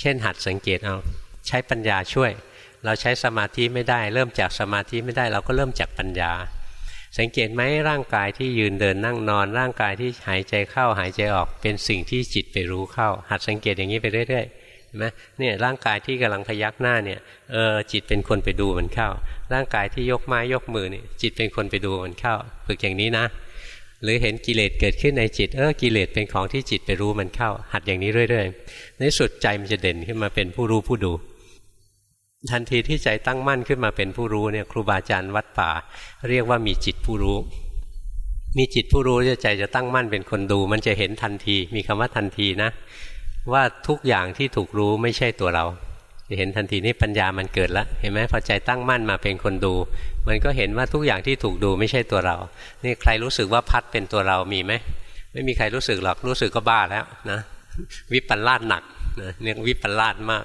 เช่นหัดสังเกตเอาใช้ปัญญาช่วย เราใช้สมาธิไม่ได้ เริ่มจากสมาธิไม่ได้ เราก็เริ่มจากปัญญา สังเกตไหมร่างกายที่ยืนเดินนั่งนอน ร่างกายที่หายใจเข้าหายใจออกเป็นสิ่งที่จิตไปรู้เข้า หัดสังเกตอย่างนี้ไปเรื่อยๆ ไหมเนี่ยร่างกายที่กำลังพยักหน้าเนี่ยเออจิตเป็นคนไปดูมันเข้า ร่างกายที่ยกไม้ยกมือเนี่ยจิตเป็นคนไปดูมันเข้า ฝึกอย่างนี้นะ หรือเห็นกิเลสเกิดขึ้นในจิตเออกิเลสเป็นของที่จิตไปรู้มันเข้า หัดอย่างนี้เรื่อยๆ ในสุดใจมันจะเด่นขึ้นมาเป็นผู้รู้ผู้ดู ทันทีที่ใจตั้งมั่นขึ้นมาเป็นผู้รู้เนี่ยครูบาอาจารย์วัดป่า เรียกว่ามีจิตผู้รู้มีจิตผู้รู้ใจจะตั้งมั่นเป็นคนดู มันจะเห็นทันที มีคำว่าทันทีนะ ว่าทุกอย่างที่ถูกรู้ไม่ใช่ตัวเราจะเห็นทันทีนี่ปัญญามันเกิดแล้วเห็นไหมพอใจตั้งมั่นมาเป็นคนดู มันก็เห็นว่าทุกอย่างที่ถูกดูไม่ใช่ตัวเรา นี่ใครรู้สึกว่าพัดเป็นตัวเรามีไหมไม่มีใครรู้สึกหรอกรู้สึกก็บ้าแล้วนะวิปัลลาดหนักนะเนี่ยวิปัลลาดมาก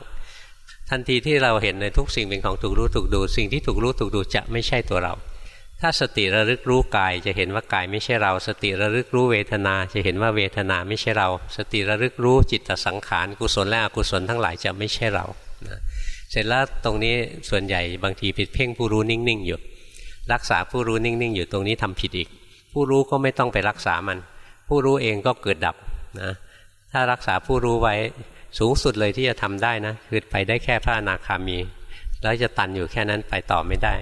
ทันทีที่เราเห็นในทุกสิ่งเป็นของถูกรู้ถูกดู สิ่งที่ถูกรู้ถูกดูจะไม่ใช่ตัวเรา ถ้าสติระลึกรู้กายจะเห็นว่ากายไม่ใช่เรา สติระลึกรู้เวทนา จะเห็นว่าเวทนาไม่ใช่เรา สติระลึกรู้จิตสังขารกุศลและอกุศลทั้งหลายจะไม่ใช่เรานะเสร็จแล้วตรงนี้ส่วนใหญ่บางทีไปเพ่งผู้รู้นิ่งๆอยู่ รักษาผู้รู้นิ่งๆ อยู่ตรงนี้ทำผิดอีก ผู้รู้ก็ไม่ต้องไปรักษามัน ผู้รู้เองก็เกิดดับนะถ้ารักษาผู้รู้ไว้สูงสุดเลยที่จะทำได้นะคือไปได้แค่พระอนาคามี แล้วจะตันอยู่แค่นั้นไปต่อไม่ได้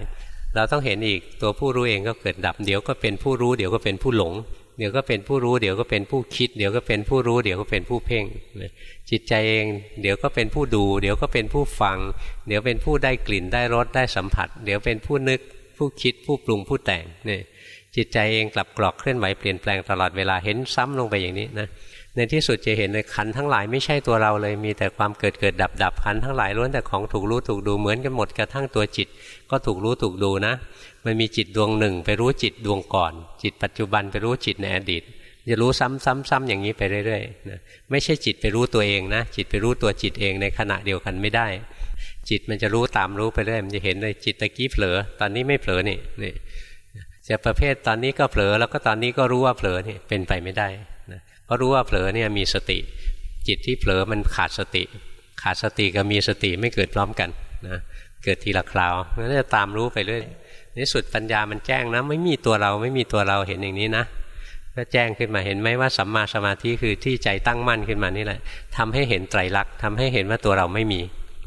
เราต้องเห็นอีกตัวผู้รู้เองก็เกิดดับ เดี๋ยวก็เป็นผู้รู้เดี๋ยวก็เป็นผู้หลง เดี๋ยวก็เป็นผู้รู้เดี๋ยวก็เป็นผู้คิด เดี๋ยวก็เป็นผู้รู้เดี๋ยวก็เป็นผู้เพ่งจิตใจเอง เดี๋ยวก็เป็นผู้ดู เดี๋ยวก็เป็นผู้ฟัง เดี๋ยวเป็นผู้ได้กลิ่นได้รสได้สัมผัส เดี๋ยวเป็นผู้นึกผู้คิดผู้ปรุงผู้แต่งเนี่ยจิตใจเองกลับกรอกเคลื่อนไหวเปลี่ยนแปลงตลอดเวลาเห็นซ้ำลงไปอย่างนี้นะ ในที่สุดจะเห็นเลยขันทั้งหลายไม่ใช่ตัวเราเลย มีแต่ความเกิดเกิดดับดับขันทั้งหลายล้วนแต่ของถูกรู้ถูกดูเหมือนกันหมดกระทั่งตัวจิต ก็ถูกรู้ถูกดูนะ มันมีจิตดวงหนึ่งไปรู้จิตดวงก่อน จิตปัจจุบันไปรู้จิตในอดีตจะรู้ซ้ำๆๆ อย่างนี้ไปเรื่อยๆนะไม่ใช่จิตไปรู้ตัวเองนะ จิตไปรู้ตัวจิตเองในขณะเดียวกันไม่ได้ จิตมันจะรู้ตามรู้ไปเรื่อยมันจะเห็นเลยจิตตะกี้เผลอตอนนี้ไม่เผลอนี่นี่จะประเภทตอนนี้ก็เผลอแล้วก็ตอนนี้ก็รู้ว่าเผลอนี่เป็นไปไม่ได้ เพราะรู้ว่าเผลอเนี่ยมีสติ จิตที่เผลอมันขาดสติ ขาดสติกับมีสติไม่เกิดพร้อมกันนะเกิดทีละคราวนั่นจะตามรู้ไปเรื่อยในสุดปัญญามันแจ้งนะ ไม่มีตัวเราไม่มีตัวเราเห็นอย่างนี้นะก็แจ้งขึ้นมาเห็นไหมว่าสัมมาสมาธิคือที่ใจตั้งมั่นขึ้นมานี่แหละทำให้เห็นไตรลักษณ์ทำให้เห็นว่าตัวเราไม่มี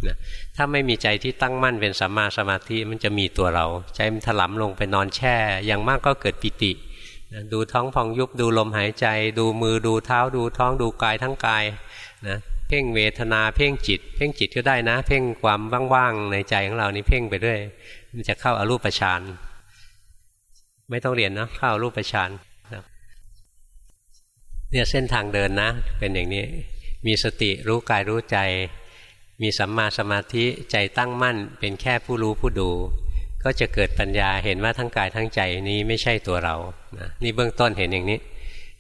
นะถ้าไม่มีใจที่ตั้งมั่นเป็นสัมมาสมาธิมันจะมีตัวเรา ใจมันถลำลงไปนอนแช่ อย่างมากก็เกิดปิติ ดูท้องพองยุบดูลมหายใจ ดูมือดูเท้าดูท้องดูกายทั้งกายนะเพ่งเวทนาเพ่งจิต เพ่งจิตก็ได้นะ เพ่งความว่างๆในใจของเรานี่เพ่งไปเรื่อยมันจะเข้าอารูปฌานไม่ต้องเรียนนะเข้าอารูปฌานเนี่ยเส้นทางเดินนะ เป็นอย่างนี้ มีสติรู้กายรู้ใจ มีสัมมาสมาธิใจตั้งมั่น เป็นแค่ผู้รู้ผู้ดู ก็จะเกิดปัญญาเห็นว่าทั้งกายทั้งใจนี้ไม่ใช่ตัวเรานะนี่เบื้องต้นเห็นอย่างนี้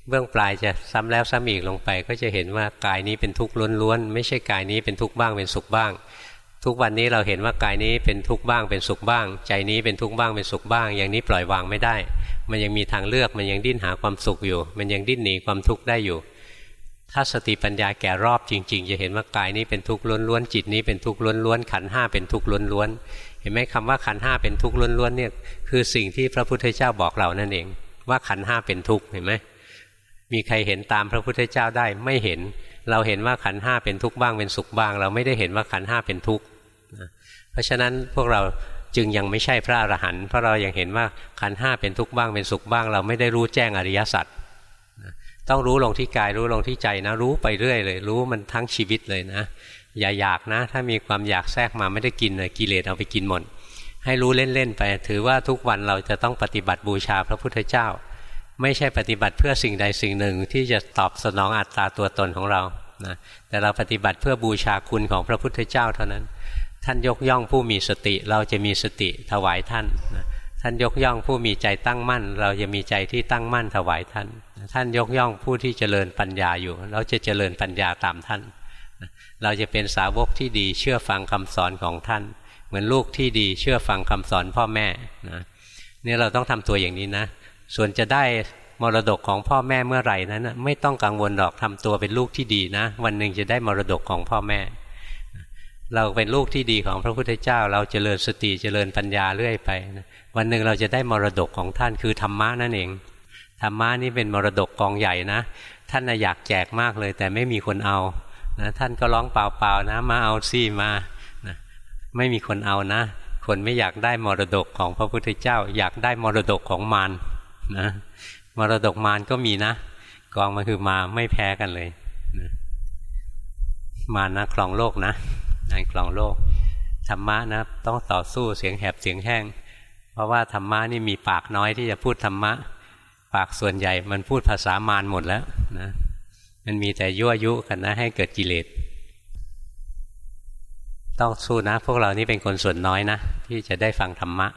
เบื้องปลายจะซ้ำแล้วซ้ำอีกลงไป ก็จะเห็นว่ากายนี้เป็นทุกข์ล้วนๆไม่ใช่กายนี้เป็นทุกข์บ้างเป็นสุขบ้าง ทุกวันนี้เราเห็นว่ากายนี้เป็นทุกข์บ้างเป็นสุขบ้าง ใจนี้เป็นทุกข์บ้างเป็นสุขบ้าง อย่างนี้ปล่อยวางไม่ได้ มันยังมีทางเลือกมันยังดิ้นหาความสุขอยู่ มันยังดิ้นหนีความทุกข์ได้อยู่ ถ้าสติปัญญาแก่รอบจริง ๆ จะเห็นว่ากายนี้เป็นทุกข์ล้วนๆจิตนี้เป็นทุกข์ล้วนๆขันห้าเป็นทุกข์ล้วนๆ ห็นไหมคำว่าขันห้าเป็นทุกข์ล้วนๆเนี่ยคือสิ่งที่พระพุทธเจ้าบอกเรานั่นเอง ว่าขันห้าเป็นทุกข์เห็นไหมมีใครเห็นตามพระพุทธเจ้าได้ไม่เห็น เราเห็นว่าขันห้าเป็นทุกข์บ้างเป็นสุขบ้าง เราไม่ได้เห็นว่าขันห้าเป็นทุกข์เพราะฉะนั้นพวกเราจึงยังไม่ใช่พระอรหันต์เพราะเรายังเห็นว่าขันห้าเป็นทุกข์บ้างเป็นสุขบ้าง เราไม่ได้รู้แจ้งอริยสัจต้องรู้ลงที่กายรู้ลงที่ใจนะ รู้ไปเรื่อยเลย รู้มันทั้งชีวิตเลยนะ อย่าอยากนะ ถ้ามีความอยากแทรกมาไม่ได้กินเลยกิเลสเอาไปกินหมด ให้รู้เล่นๆไป ถือว่าทุกวันเราจะต้องปฏิบัติบูชาพระพุทธเจ้า ไม่ใช่ปฏิบัติเพื่อสิ่งใดสิ่งหนึ่งที่จะตอบสนองอัตตาตัวตนของเรานะแต่เราปฏิบัติเพื่อบูชาคุณของพระพุทธเจ้าเท่านั้น ท่านยกย่องผู้มีสติ เราจะมีสติถวายท่านท่านยกย่องผู้มีใจตั้งมั่น เราจะมีใจที่ตั้งมั่นถวายท่าน ท่านยกย่องผู้ที่เจริญปัญญาอยู่ เราจะเจริญปัญญาตามท่าน เราจะเป็นสาวกที่ดีเชื่อฟังคำสอนของท่าน เหมือนลูกที่ดีเชื่อฟังคำสอนพ่อแม่นะนี่เราต้องทำตัวอย่างนี้นะ ส่วนจะได้มรดกของพ่อแม่เมื่อไหร่นั้นไม่ต้องกังวลหรอกทำตัวเป็นลูกที่ดีนะ วันหนึ่งจะได้มรดกของพ่อแม่ เราเป็นลูกที่ดีของพระพุทธเจ้า เราเจริญสติเจริญปัญญาเรื่อยไปนะวันหนึ่งเราจะได้มรดกของท่านคือธรรมะนั่นเองธรรมะนี่เป็นมรดกกองใหญ่นะ ท่านอยากแจกมากเลย แต่ไม่มีคนเอา นะท่านก็ร้องเปล่าๆนะ มาเอาซี่มานะไม่มีคนเอานะ คนไม่อยากได้มรดกของพระพุทธเจ้า อยากได้มรดกของมารนะมรดกมารก็มีนะ กองมันคือมาไม่แพ้กันเลยนะมานะครองโลกนะในคลองโลกธรรมะนะต้องต่อสู้เสียงแหบเสียงแห้ง เพราะว่าธรรมะนี่มีปากน้อยที่จะพูดธรรมะ ปากส่วนใหญ่มันพูดภาษามารหมดแล้วนะ มันมีแต่ยั่วยุกันนะให้เกิดกิเลสต้องสู้นะ พวกเรานี่เป็นคนส่วนน้อยนะ ที่จะได้ฟังธรรมะ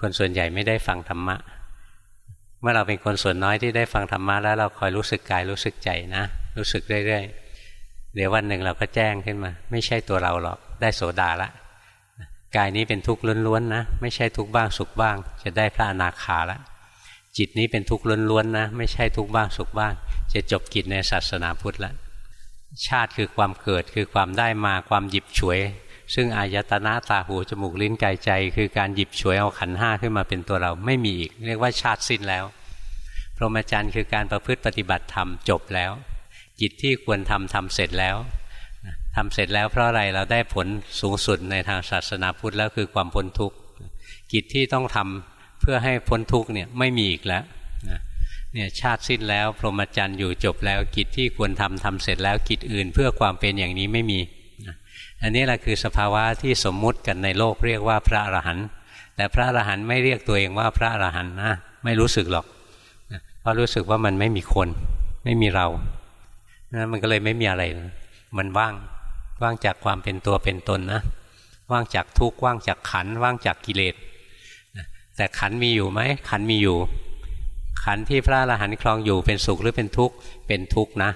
คนส่วนใหญ่ไม่ได้ฟังธรรมะ เมื่อเราเป็นคนส่วนน้อยที่ได้ฟังธรรมะแล้วเราคอยรู้สึกกายรู้สึกใจนะ รู้สึกเรื่อยๆเดี๋ยววันหนึ่งเราก็แจ้งขึ้นมา ไม่ใช่ตัวเราหรอกได้โสดาละกายนี้เป็นทุกข์ล้วนๆนะ ไม่ใช่ทุกข์บ้างสุขบ้าง จะได้พระอนาคาและ จิตนี้เป็นทุกข์ล้วนๆนะไม่ใช่ทุกข์บ้างสุขบ้าง จะจบกิจในศาสนาพุทธละชาติคือความเกิดคือความได้มาความหยิบฉวย ซึ่งอายตนะตาหูจมูกลิ้นกายใจ คือการหยิบฉวยเอาขันห้าขึ้นมาเป็นตัวเราไม่มีอีก เรียกว่าชาติสิ้นแล้ว พรหมจรรย์คือการประพฤติปฏิบัติธรรมจบแล้วกิจที่ควรทำทำเสร็จแล้วทำเสร็จแล้วเพราะอะไรเราได้ผลสูงสุดในทางศาสนาพุทธแล้วคือความพ้นทุกข์กิจที่ต้องทำ เพื่อให้พ้นทุกเนี่ยไม่มีอีกแล้วเนี่ยชาติสิ้นแล้ว พรหมจรรย์อยู่จบแล้วกิจที่ควรทำทำเสร็จแล้วกิจอื่น เพื่อความเป็นอย่างนี้ไม่มีอันนี้แหละคือสภาวะที่สมมุติกันในโลกเรียกว่าพระอรหันต์แต่พระอรหันต์ไม่เรียกตัวเองว่าพระอรหันต์นะไม่รู้สึกหรอกเพราะรู้สึกว่ามันไม่มีคน ไม่มีเรานะมันก็เลยไม่มีอะไร มันว่างว่างจากความเป็นตัวเป็นตนนะ ว่างจากทุกข์ว่างจากขัน ว่างจากกิเลส แต่ขันมีอยู่ไหมขันมีอยู่ ขันที่พระอรหันต์คลองอยู่เป็นสุขหรือเป็นทุกข์เป็นทุกข์นะ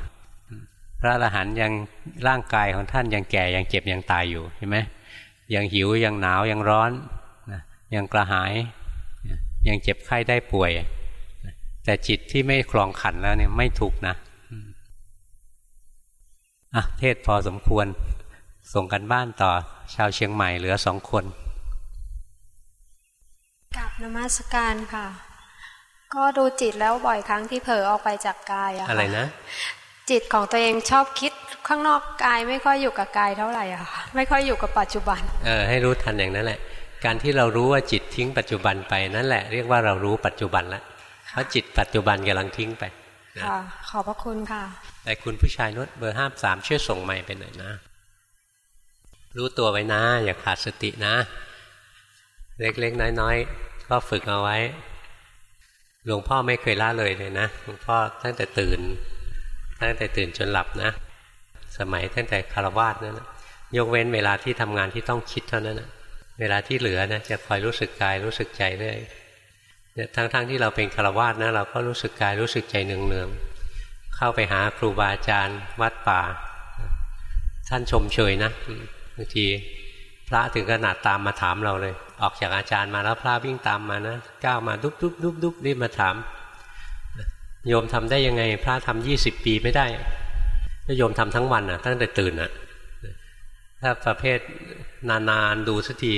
พระอรหันต์ยังร่างกายของท่านยังแก่ยังเจ็บยังตายอยู่เห็นไหมยังหิวยังหนาวยังร้อนยังกระหาย ยังเจ็บไข้ได้ป่วย แต่จิตที่ไม่คลองขันแล้วเนี่ยไม่ทุกข์นะอะเทศพอสมควร ส่งกันบ้านต่อ ชาวเชียงใหม่เหลือสองคน นมัสการค่ะ ก็ดูจิตแล้วบ่อยครั้งที่เผลอออกไปจากกายอะอะไรนะ จิตของตัวเองชอบคิดข้างนอกกายไม่ค่อยอยู่กับกายเท่าไหร่อะค่ะไม่ค่อยอยู่กับปัจจุบัน เออให้รู้ทันอย่างนั้นแหละ การที่เรารู้ว่าจิตทิ้งปัจจุบันไปนั่นแหละ เรียกว่าเรารู้ปัจจุบันแล้วเพราะจิตปัจจุบันกำลังทิ้งไปค่ะขอบพระคุณค่ะ แต่คุณผู้ชายนุชเบอร์ห้าสามช่วยส่งใหม่ไปหน่อยนะ รู้ตัวไว้นะ อย่าขาดสตินะ เล็กๆน้อยๆ ก็ฝึกเอาไว้ หลวงพ่อไม่เคยละเลยเลยนะหลวงพ่อตั้งแต่ตื่น ตั้งแต่ตื่นจนหลับนะ สมัยตั้งแต่คารวาสนั้นยกเว้นเวลาที่ทำงานที่ต้องคิดเท่านั้นนะเวลาที่เหลือนะจะคอยรู้สึกกายรู้สึกใจเรื่อยทั้งๆทที่เราเป็นคารวาสนะเราก็รู้สึกกายรู้สึกใจเนืองๆเข้าไปหาครูบาอาจารย์ วัดป่า ท่านชมเชยนะบางทีพระถึงขนาดตามมาถามเราเลย ออกจากอาจารย์มาแล้วพระวิ่งตามมานะก้าวมาดุ๊บดุ๊บดุ๊บดุ๊บรีบมาถามโยมทำได้ยังไง พระทำยี่สิบปีไม่ได้โยมทำทั้งวันอะ ตั้งแต่ตื่นอะถ้าประเภทนานๆดูสักที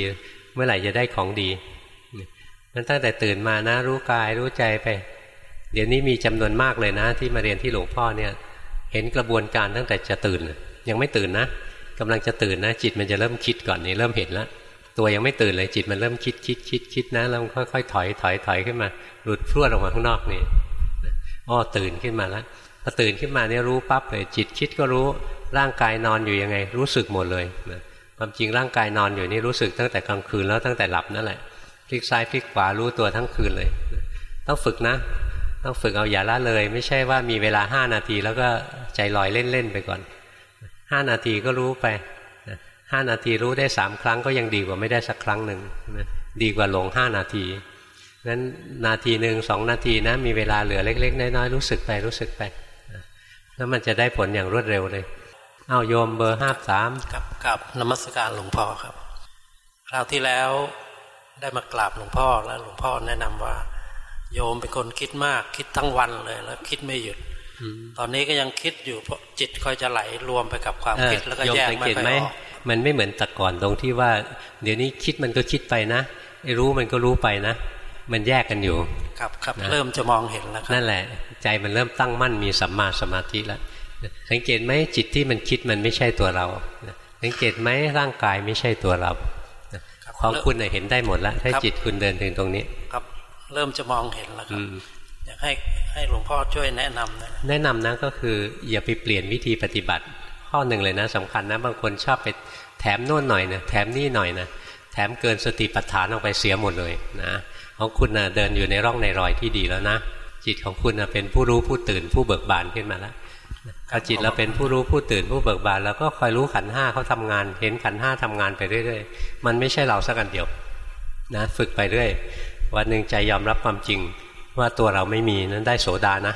เมื่อไหร่จะได้ของดีมันตั้งแต่ตื่นมานะ รู้กายรู้ใจไป เดี๋ยวนี้มีจำนวนมากเลยนะ ที่มาเรียนที่หลวงพ่อเนี่ย เห็นกระบวนการตั้งแต่จะตื่น ยังไม่ตื่นนะกำลังจะตื่นนะ จิตมันจะเริ่มคิดก่อนนี่เริ่มเห็นแล้ว ตัวยังไม่ตื่นเลยจิตมันเริ่มคิดคิดคิดคิดนะแล้วค่อยๆถอยถอยถอยขึ้นมา หลุดพรวดออกมาข้างนอกนี่อ้อตื่นขึ้นมาแล้วพอตื่นขึ้นมาเนี่ยรู้ปั๊บเลยจิตคิดก็รู้ร่างกายนอนอยู่ยังไง รู้สึกหมดเลยความจริงร่างกายนอนอยู่นี่รู้สึกตั้งแต่กลางคืนแล้วตั้งแต่หลับนั่นแหละพลิกซ้ายพลิกขวารู้ตัวทั้งคืนเลย ต้องฝึกนะ ต้องฝึกเอาอย่าละเลย ไม่ใช่ว่ามีเวลาห้านาทีแล้วก็ใจลอยเล่นๆไปก่อนห้านาทีก็รู้ไป ห้านาทีรู้ได้สามครั้งก็ยังดีกว่าไม่ได้สักครั้งหนึ่งดีกว่าหลงห้านาทีนั้นนาทีหนึ่งสองนาทีนะมีเวลาเหลือเล็ก ๆ น้อยๆรู้สึกไปรู้สึกไปแล้วมันจะได้ผลอย่างรวดเร็วเลย เอาโยมเบอร์ห้าสามกับกับนมัสการหลวงพ่อครับ คราวที่แล้วได้มากราบหลวงพ่อแล้วหลวงพ่อแนะนำว่า โยมเป็นคนคิดมากคิดทั้งวันเลย แล้วคิดไม่หยุด ตอนนี้ก็ยังคิดอยู่เพราะจิตคอยจะไหลรวมไปกับความคิดแล้วก็แยกไม่ไปออกมันไม่เหมือนแต่ก่อนตรงที่ว่า เดี๋ยวนี้คิดมันก็คิดไปนะไอ้รู้มันก็รู้ไปนะ มันแยกกันอยู่ ครับครับเริ่มจะมองเห็นแล้วนั่นแหละ ใจมันเริ่มตั้งมั่นมีสัมมาสมาธิแล้วสังเกตไหมจิตที่มันคิดมันไม่ใช่ตัวเราสังเกตไหมร่างกายไม่ใช่ตัวเราของคุณเห็นได้หมดแล้วถ้าจิตคุณเดินถึงตรงนี้ ครับ เริ่มจะมองเห็นแล้วครับอยาก ให้ให้หลวงพ่อช่วยแนะนำนะแนะนำนะก็คืออย่าไปเปลี่ยนวิธีปฏิบัติ ข้อหนึ่งเลยนะสำคัญนะบางคนชอบไปแถมโน่นหน่อยนะแถมนี่หน่อยนะแถมเกินสติปัฏฐานออกไปเสียหมดเลยนะของคุณนะเดินอยู่ในร่องในรอยที่ดีแล้วนะจิตของคุณนะเป็นผู้รู้ผู้ตื่นผู้เบิกบานขึ้นมาแล้วพอจิตเราเป็นผู้รู้ผู้ตื่นผู้เบิกบานแล้วก็คอยรู้ขันห้าเขาทำงาน เห็นขันห้าทำงานไปเรื่อยๆ มันไม่ใช่เราสักอันเดียวนะฝึกไปเรื่อยวันหนึ่งใจยอมรับความจริง ว่าตัวเราไม่มีนั้นได้โสดานะ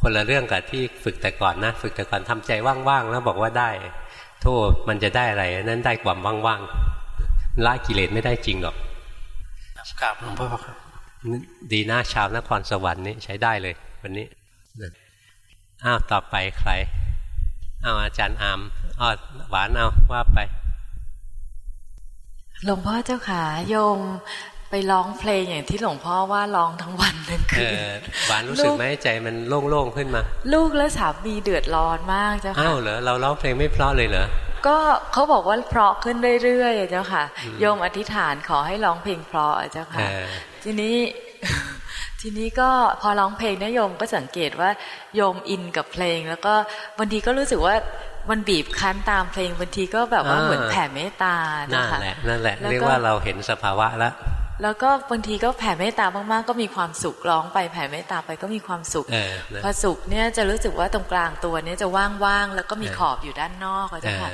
คนละเรื่องกับที่ฝึกแต่ก่อนนะ ฝึกแต่ก่อนทำใจว่างๆแล้วบอกว่าได้ โทษมันจะได้อะไร นั้นได้ความว่างๆละกิเลสไม่ได้จริงหรอกกราบหลวงพ่อครับดีนะชาวนครสวรรค์นี้ใช้ได้เลย วันนี้อ้าวต่อไปใครอ้าวอาจารย์อามอ้อหวานเอาว่าไปหลวงพ่อเจ้าขาโยม ไปร้องเพลงอย่างที่หลวงพ่อว่าร้องทั้งวันทั้งคืนหวานรู้สึกไหมใจมันโล่งๆขึ้นมา ลูกและสามีเดือดร้อนมากเจ้าค่ะอ้าวเหรอเราร้องเพลงไม่เพราะเลยเหรอก็เขาบอกว่าเพราะขึ้นเรื่อยๆเจ้าค่ะโยมอธิษฐานขอให้ร้องเพลงเพราะเจ้าค่ะ ทีนี้ทีนี้ก็พอร้องเพลงนะโยมก็สังเกตว่าโยมอินกับเพลง แล้วก็บางทีก็รู้สึกว่ามันบีบคั้นตามเพลงบางทีก็แบบว่าเหมือนแผ่เมตตานั่นแหละนั่นแหละเรียกว่าเราเห็นสภาวะแล้ว แล้วก็บางทีก็แผ่เมตตามากๆ ก็มีความสุขร้องไปแผ่เมตตาไปก็มีความสุขพอสุขเนี่ยจะรู้สึกว่าตรงกลางตัวเนี่ยจะว่างๆแล้วก็มีขอบอยู่ด้านนอกค่ะค่ะ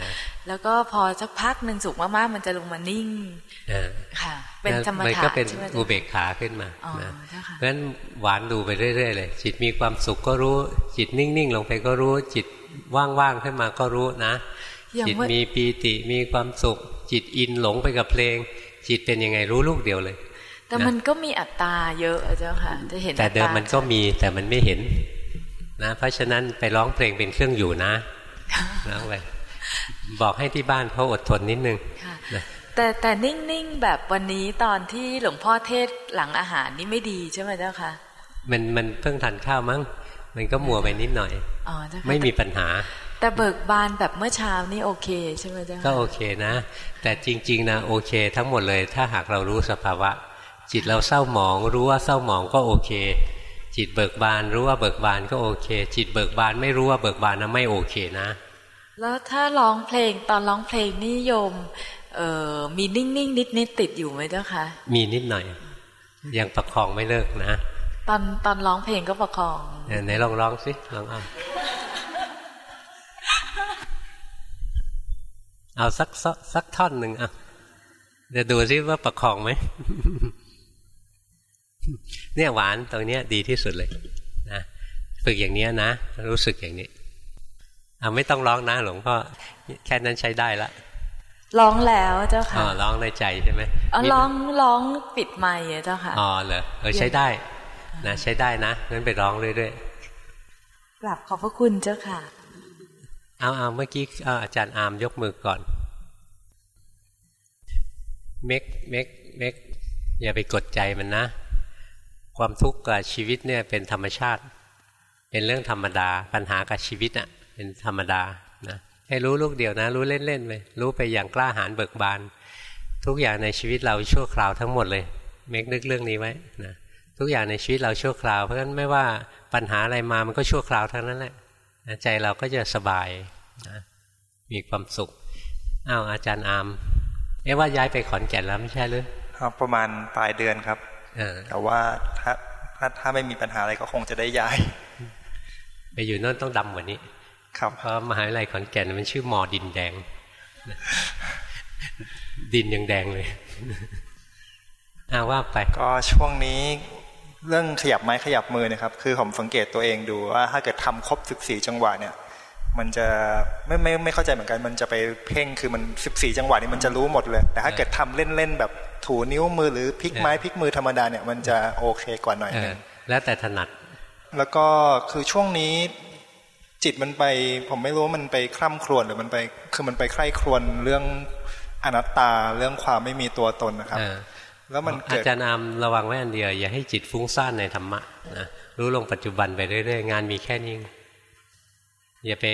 แล้วก็พอสักพักหนึ่งสุขมากๆมันจะลงมานิ่งค่ะ เป็นธรรมชาติมันก็เป็นอุเบกขาขึ้นมาเพราะฉะนั้นหวานดูไปเรื่อยๆเลยจิตมีความสุขก็รู้ จิตนิ่งๆ ลงไปก็รู้ จิตว่างๆขึ้นมาก็รู้นะ จิตมีปีติมีความสุข จิตอินหลงไปกับเพลง จิตเป็นยังไงรู้ลูกเดียวเลย แต่มันก็มีอัตตาเยอะเจ้าค่ะจะเห็นแต่เดิมมันก็มีแต่มันไม่เห็นนะเพราะฉะนั้นไปร้องเพลงเป็นเครื่องอยู่นะร้องไปบอกให้ที่บ้านเขาอดทนนิดนึงแต่แต่นิ่งๆแบบวันนี้ตอนที่หลวงพ่อเทศหลังอาหารนี่ไม่ดีใช่ไหมเจ้าค่ะมันมันเพิ่งทานข้าวมั้ง มันก็มัวไปนิดหน่อยอไม่มีปัญหา แต่เบิกบานแบบเมื่อเช้านี่โอเคใช่ไหมจ๊ะก็โอเคนะ แต่จริงๆนะโอเค ทั้งหมดเลย ถ้าหากเรารู้สภาวะ จิตเราเศร้าหมอง รู้ว่าเศร้าหมองก็โอเค จิตเบิกบานรู้ว่าเบิกบานก็โอเค จิตเบิกบานไม่รู้ว่าเบิกบานนะไม่โอเคนะ แล้วถ้าร้องเพลงตอนร้องเพลงนิยมเอ่อมีนิ่งๆนิดๆติดอยู่ไหมเจ้าคะมีนิดหน่อย ยังประคองไม่เลิกนะ ตอนตอนร้องเพลงก็ประคองไหนลองร้องสิลองเอา เอาสักสักท่อนหนึ่งอะเดี๋ยวดูซิว่าประคองไหมเนี่ยหวานตรงเนี้ยดีที่สุดเลยนะฝึกอย่างเนี้ยนะ รู้สึกอย่างนี้เอาไม่ต้องร้องนะหลวงพ่อแค่นั้นใช้ได้ละร้องแล้วเจ้าค่ะอ๋อร้องในใจใช่ไหมอ๋อร้องร้องปิดไมค์เจ้าค่ะอ๋อเหรอเออใช้ได้ นะ ใช้ได้นะงั้นไปร้องเรื่อยๆกลับขอบพระคุณเจ้าค่ะ เอาเอาเมื่อกี้อาจารย์อามยกมือก่อนเมกเมกเมกอย่าไปกดใจมันนะ ความทุกข์กับชีวิตเนี่ยเป็นธรรมชาติ เป็นเรื่องธรรมดา ปัญหากับชีวิตอะเป็นธรรมดานะให้รู้ลูกเดียวนะ รู้เล่นๆไปรู้ไปอย่างกล้าหาญเบิกบาน ทุกอย่างในชีวิตเราชั่วคราวทั้งหมดเลย เมกนึกเรื่องนี้ไว้นะทุกอย่างในชีวิตเราชั่วคราวเพราะฉะนั้นไม่ว่าปัญหาอะไรมามันก็ชั่วคราวทั้งนั้นแหละ ใจเราก็จะสบายนะมีความสุขอ้าวอาจารย์อามเอ๊ว่าย้ายไปขอนแก่นแล้วไม่ใช่หรือครับประมาณปลายเดือนครับแต่ว่าถ้าถ้าถ้าไม่มีปัญหาอะไรก็คงจะได้ย้าย ไปอยู่นั่นต้องดำกว่านี้ ครับเพราะมหาวิทยาลัยขอนแก่นมันชื่อมอดินแดง ดินยังแดงเลยอาว่าไปก็ช่วงนี้ เรื่องขยับไม้ขยับมือนะครับ คือผมสังเกตตัวเองดูว่าถ้าเกิดทำครบสิบสี่จังหวะเนี่ย มันจะไม่ไม่ไม่เข้าใจเหมือนกัน มันจะไปเพ่งคือมันสิบสี่จังหวะนี้มันจะรู้หมดเลย แต่ถ้าเกิดทำเล่นๆแบบถูนิ้วมือหรือพลิกไม้พลิกมือธรรมดาเนี่ยมันจะโอเคกว่าหน่อยนึงแล้วแต่ถนัด แล้วก็คือช่วงนี้จิตมันไป ผมไม่รู้ว่ามันไปคล่ำครวญหรือมันไป คือมันไปใคร่ครวญเรื่องอนัตตาเรื่องความไม่มีตัวตนนะครับ แล้วมันอาจารย์อามระวังไว้อันเดียว อย่าให้จิตฟุ้งซ่านในธรรมะนะรู้ลงปัจจุบันไปเรื่อยๆ งานมีแค่นี้อย่าไป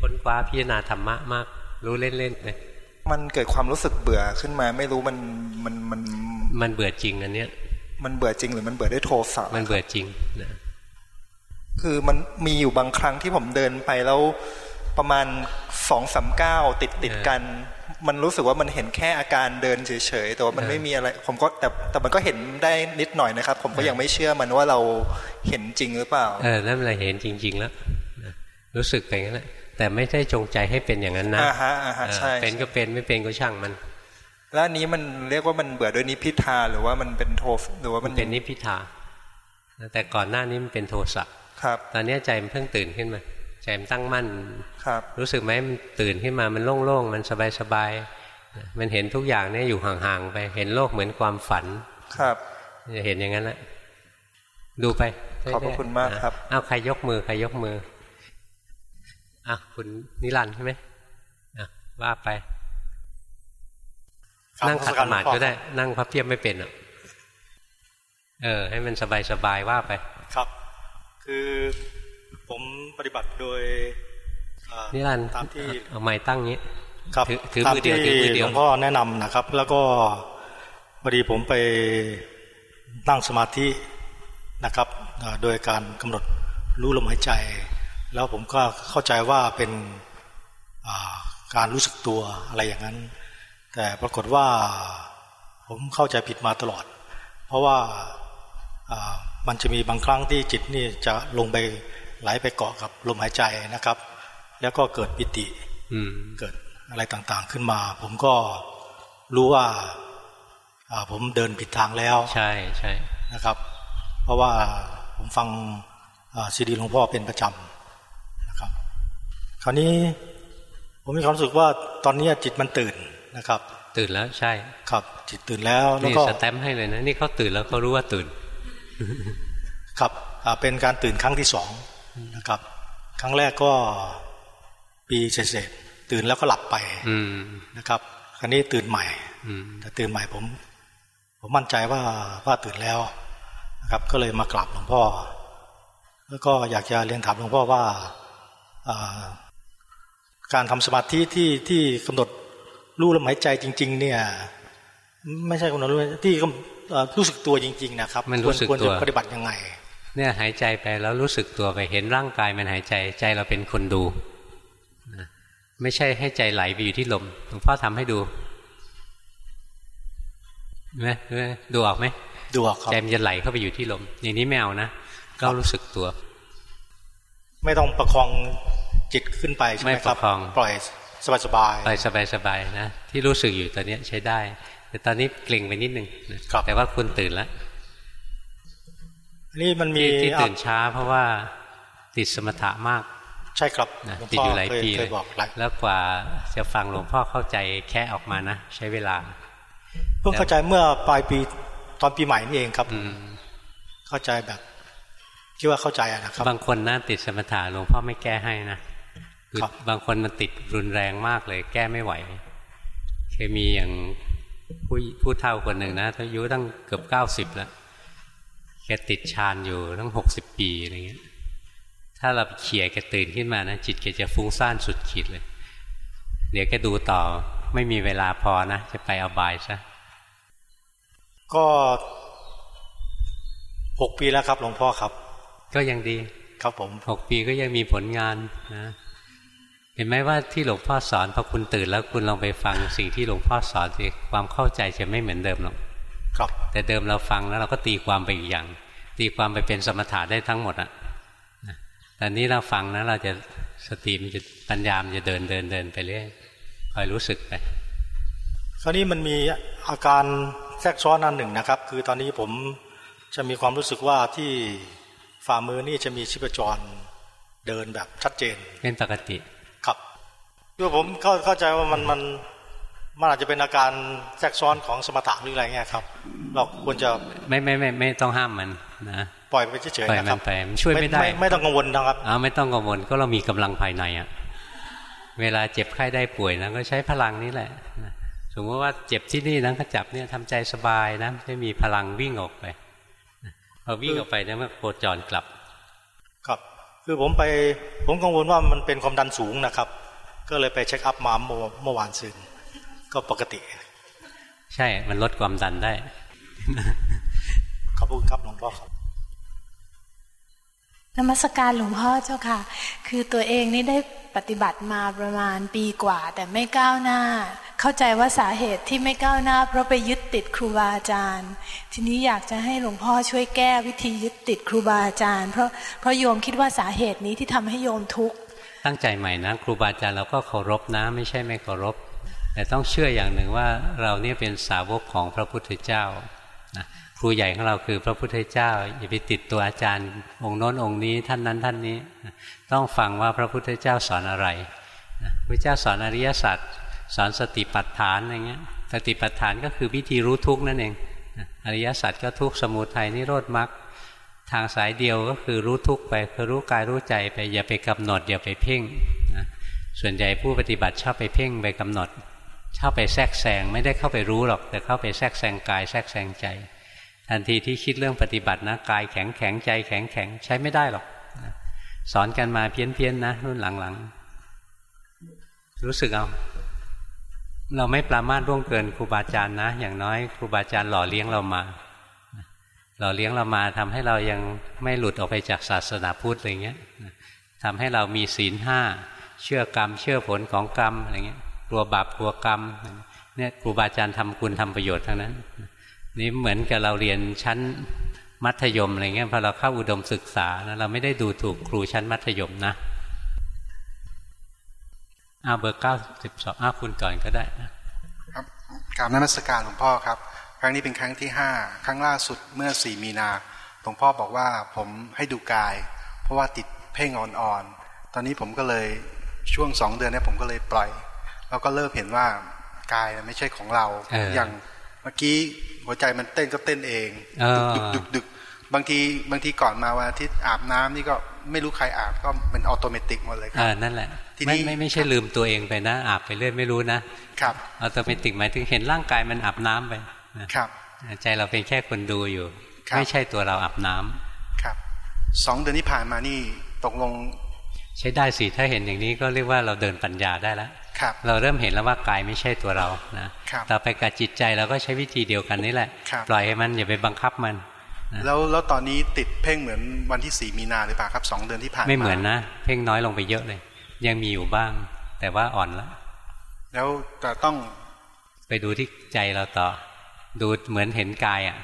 ค้นคว้าพิจารณาธรรมะมาก รู้เล่นๆไปมันเกิดความรู้สึกเบื่อขึ้นมา ไม่รู้มันมันมัน มันเบื่อจริงอันเนี้ย มันเบื่อจริงหรือมันเบื่อได้โทสะมันเบื่อจริงนะคือมันมีอยู่บางครั้งที่ผมเดินไปแล้วประมาณ สองสามเก้าติดติดกัน มันรู้สึกว่ามันเห็นแค่อาการเดินเฉยๆแต่ว่ามันไม่มีอะไร ผมก็แต่แต่มันก็เห็นได้นิดหน่อยนะครับ ผมก็ยังไม่เชื่อมันว่าเราเห็นจริงหรือเปล่าเออนั่นแหละเห็นจริง ๆ แล้ว รู้สึกไปงั้นแหละแต่ไม่ได้จงใจให้เป็นอย่างนั้นนะอ่าฮะอ่าฮะใช่เป็นก็เป็นไม่เป็นก็ช่างมัน แล้วนี้มันเรียกว่ามันเบื่อด้วยนิพิทาหรือว่ามันเป็นโทหรือว่ามันเป็นนิพิทาแต่ก่อนหน้านี้มันเป็นโทสะครับ ตอนนี้ใจมันเพิ่งตื่นขึ้นมา ใจมันตั้งมั่นครับ รู้สึกไหมมันตื่นขึ้นมามันโล่งๆมันสบายๆมันเห็นทุกอย่างเนี่ยอยู่ห่างๆไป เห็นโลกเหมือนความฝัน ครับจะเห็นอย่างนั้นแหละดูไปขอบคุณมากครับอ้าวใครยกมือใครยกมืออะคุณนิรันด์ใช่ไหมอะว่าไป นั่งขัดสมาธิก็ได้ นั่งพับเพียบไม่เป็นอะเออ ให้มันสบายๆว่าไป ครับ คือ ผมปฏิบัติโดยนิรันด์ตามที่เอาไม้ตั้งนี้ครับตามที่หลวงพ่อแนะนำนะครับ แล้วก็พอดีผมไปนั่งสมาธินะครับ โดยการกำหนดรู้ลมหายใจ แล้วผมก็เข้าใจว่าเป็นการรู้สึกตัวอะไรอย่างนั้น แต่ปรากฏว่าผมเข้าใจผิดมาตลอด เพราะว่ามันจะมีบางครั้งที่จิตนี่จะลงไป ไหลไปเกาะกับลมหายใจนะครับ แล้วก็เกิดปิติเกิดอะไรต่างๆขึ้นมา ผมก็รู้ว่าผมเดินผิดทางแล้ว ใช่ใช่นะครับ เพราะว่าผมฟังซีดีหลวงพ่อเป็นประจำนะครับ คราวนี้ผมมีความรู้สึกว่าตอนนี้จิตมันตื่นนะครับ ตื่นแล้วใช่ ครับจิตตื่นแล้วแล้วก็สแตมให้เลยนะนี่เขาตื่นแล้วเขารู้ว่าตื่น ครับเป็นการตื่นครั้งที่สอง นะครับ ครั้งแรกก็ปีเศษตื่นแล้วก็หลับไปนะครับ ครั้นี้ตื่นใหม่แต่ตื่นใหม่ผม ผมมั่นใจว่าว่าตื่นแล้วนะครับ ก็เลยมากราบหลวงพ่อ แล้วก็อยากจะเรียนถามหลวงพ่อว่าการทำสมาธิที่ที่กำหนดรู้ลมหายใจจริง ๆ เนี่ย ไม่ใช่กำหนดรู้ที่รู้สึกตัวจริง ๆ นะครับ มันรู้สึกตัวปฏิบัติยังไง เนี่ยหายใจไปแล้วรู้สึกตัวไปเห็นร่างกายมันหายใจใจเราเป็นคนดูไม่ใช่ให้ใจไหลไปอยู่ที่ลมหลวงพ่อทำให้ดูไหมดูออกไหมดูออกครับใจมันจะไหลเข้าไปอยู่ที่ลม อย่างนี้ไม่เอานะก็รู้สึกตัว ไม่ต้องประคองจิตขึ้นไปใช่ไหมครับปล่อยสบายสบายปล่อยสบายสบายนะที่รู้สึกอยู่ตอนนี้ใช้ได้ แต่ตอนนี้เกร็งไปนิดนึงแต่ว่าคุณตื่นแล้ว นี่มันมีที่ตื่นช้า เพราะว่าติดสมถะมาก ใช่ครับติดอยู่หลายปีเลยแล้วกว่าจะฟังหลวงพ่อเข้าใจแค่ออกมานะใช้เวลา เพิ่งเข้าใจเมื่อปลายปีตอนปีใหม่นี่เองครับเข้าใจแบบคิดว่าเข้าใจนะครับ บางคนนะติดสมถะหลวงพ่อไม่แก้ให้นะคือบางคนมันติดรุนแรงมากเลย แก้ไม่ไหว เคยมีอย่างผู้ผู้เฒ่าคนหนึ่งนะอายุตั้งเกือบเก้าสิบแล้ว แกติดฌานอยู่ตั้งหกสิบปีอะไรเงี้ย ถ้าเราเขี่ยแกตื่นขึ้นมานะจิตแกจะฟุ้งซ่านสุดขีดเลย เดี๋ยวแกดูต่อไม่มีเวลาพอนะ จะไปเอาบายซะก็หกปีแล้วครับหลวงพ่อครับ ก็ยังดี ครับผมหกปีก็ยังมีผลงานนะเห็นไหมว่าที่หลวงพ่อสอนพอคุณตื่นแล้วคุณลองไปฟังสิ่งที่หลวงพ่อสอนสิความเข้าใจจะไม่เหมือนเดิมหรอก ครับ แต่เดิมเราฟังแล้วเราก็ตีความไปอีกอย่าง ตีความไปเป็นสมถะได้ทั้งหมดอะแต่นี้เราฟังนะเราจะสติมันจะปัญญามจะเดินเดินเดินไปเรื่อยคอยรู้สึกไป คราวนี้มันมีอาการแทรกซ้อนอันหนึ่งนะครับ คือตอนนี้ผมจะมีความรู้สึกว่าที่ฝ่ามือนี่จะมีชีพจรเดินแบบชัดเจนเป็นปกติครับคือผมเข้าเข้าใจว่ามันมัน มันอาจจะเป็นอาการแทรกซ้อนของสมถะหรืออะไรเงี้ยครับ เราควรจะไม่ไม่ไม่ไม่ต้องห้ามมันนะปล่อยไปเฉยๆนะครับปล่อยมันไปมันช่วยไม่ได้ไม่ต้องกังวลนะครับอ้าไม่ต้องกังวลก็เรามีกำลังภายในอะเวลาเจ็บไข้ได้ป่วยนะก็ใช้พลังนี้แหละสมมติว่าเจ็บที่นี่นะก็จับเนี่ยทำใจสบายนะไม่มีพลังวิ่งออกไปพอวิ่งออกไปเนี่ยมันโคจรกลับ ครับ คือผมไปผมกังวลว่ามันเป็นความดันสูงนะครับ ก็เลยไปเช็คอัพมาเมื่อวานซืน ก็ปกติ ใช่มันลดความดันได้ ขอบคุณครับหลวงพ่อครับนมัสการหลวงพ่อเจ้าค่ะ คือตัวเองนี่ได้ปฏิบัติมาประมาณปีกว่า แต่ไม่ก้าวหน้า เข้าใจว่าสาเหตุที่ไม่ก้าวหน้า เพราะไปยึดติดครูบาอาจารย์ ทีนี้อยากจะให้หลวงพ่อช่วยแก้วิธียึดติดครูบาอาจารย์ เพราะเพราะโยมคิดว่าสาเหตุนี้ที่ทำให้โยมทุกข์ตั้งใจใหม่นะ ครูบาอาจารย์เราก็เคารพนะ ไม่ใช่ไม่เคารพ แต่ต้องเชื่ออย่างหนึ่งว่าเราเนี่ยเป็นสาวกของพระพุทธเจ้าครูใหญ่ของเราคือพระพุทธเจ้าอย่าไปติดตัวอาจารย์ องค์โน้นองค์นี้ท่านนั้นท่านนี้ ต้องฟังว่าพระพุทธเจ้าสอนอะไรพระเจ้าสอนอริยสัจสอนสติปัฏฐานอะไรเงี้ยสติปัฏฐานก็คือวิธีรู้ทุกนั่นเองอริยสัจก็ทุกสมุทัยนิโรธมรรคทางสายเดียวก็คือรู้ทุกไปคือรู้กายรู้ใจไปอย่าไปกำหนดอย่าไปเพ่งส่วนใหญ่ผู้ปฏิบัติชอบไปเพ่งไปกำหนด ชอบไปแทรกแซงไม่ได้เข้าไปรู้หรอก แต่เข้าไปแทรกแซงกายแทรกแซงใจ ทันทีที่คิดเรื่องปฏิบัตินะกายแข็งแข็งใจแข็งแข็งใช้ไม่ได้หรอกสอนกันมาเพี้ยนเพียนนะรุ่นหลังๆ รู้สึกเอา เราไม่ปรามาทร่วงเกินครูบาอาจารย์นะ อย่างน้อยครูบาอาจารย์หล่อเลี้ยงเรามา หล่อเลี้ยงเรามาทำให้เรายังไม่หลุดออกไปจากศาสนาพุทธอะไรเงี้ยทำให้เรามีศีลห้าเชื่อกรรม เชื่อผลของกรรมอะไรเงี้ย ลัวบาปกลัวกรรมเนี่ยครูบาอาจารย์ทำคุณทำประโยชน์ทั้งนั้น นี่เหมือนกับเราเรียนชั้นมัธยมอะไรเงี้ยพอเราเข้าอุดมศึกษานะเราไม่ได้ดูถูกครูชั้นมัธยมนะอาเบอร์เก้าสิบสองอาคุณก่อนก็ได้ครับกราบนมัสการหลวงพ่อครับ ครั้งนี้เป็นครั้งที่ห้าครั้งล่าสุดเมื่อสี่มีนาหลวงพ่อบอกว่าผมให้ดูกาย เพราะว่าติดเพ่งอ่อนๆตอนนี้ผมก็เลยช่วงสองเดือนนี้ผมก็เลยปล่อย แล้วก็เริ่มเห็นว่ากายไม่ใช่ของเราอย่างเมื่อกี้หัวใจมันเต้นก็เต้นเองดึกดึกดึกบางทีบางทีก่อนมาวันอาทิตย์อาบน้ำนี่ก็ไม่รู้ใครอาบก็เป็นอัตโนมัติหมดเลยครับนั่นแหละทีนี้ไม่ไม่ใช่ลืมตัวเองไปนะอาบไปเรื่อยไม่รู้นะครับอัตโนมัติหมายถึงเห็นร่างกายมันอาบน้ำไปครับ ใจเราเป็นแค่คนดูอยู่ ไม่ใช่ตัวเราอาบน้ำครับสองเดือนที่ผ่านมานี่ตกลง ใช้ได้สิถ้าเห็นอย่างนี้ก็เรียกว่าเราเดินปัญญาได้แล้วเราเริ่มเห็นแล้วว่ากายไม่ใช่ตัวเรานะต่อไปกับจิตใจเราก็ใช้วิธีเดียวกันนี่แหละ ปล่อยให้มันอย่าไปบังคับมันแล้วแล้วตอนนี้ติดเพ่งเหมือนวันที่สี่มีนาหรือเปล่าครับสองเดือนที่ผ่านมาไม่เหมือนนะ เพ่งน้อยลงไปเยอะเลย ยังมีอยู่บ้าง แต่ว่าอ่อนแล้วแล้วจะต้องไปดูที่ใจเราต่อ ดูเหมือนเห็นกายอะ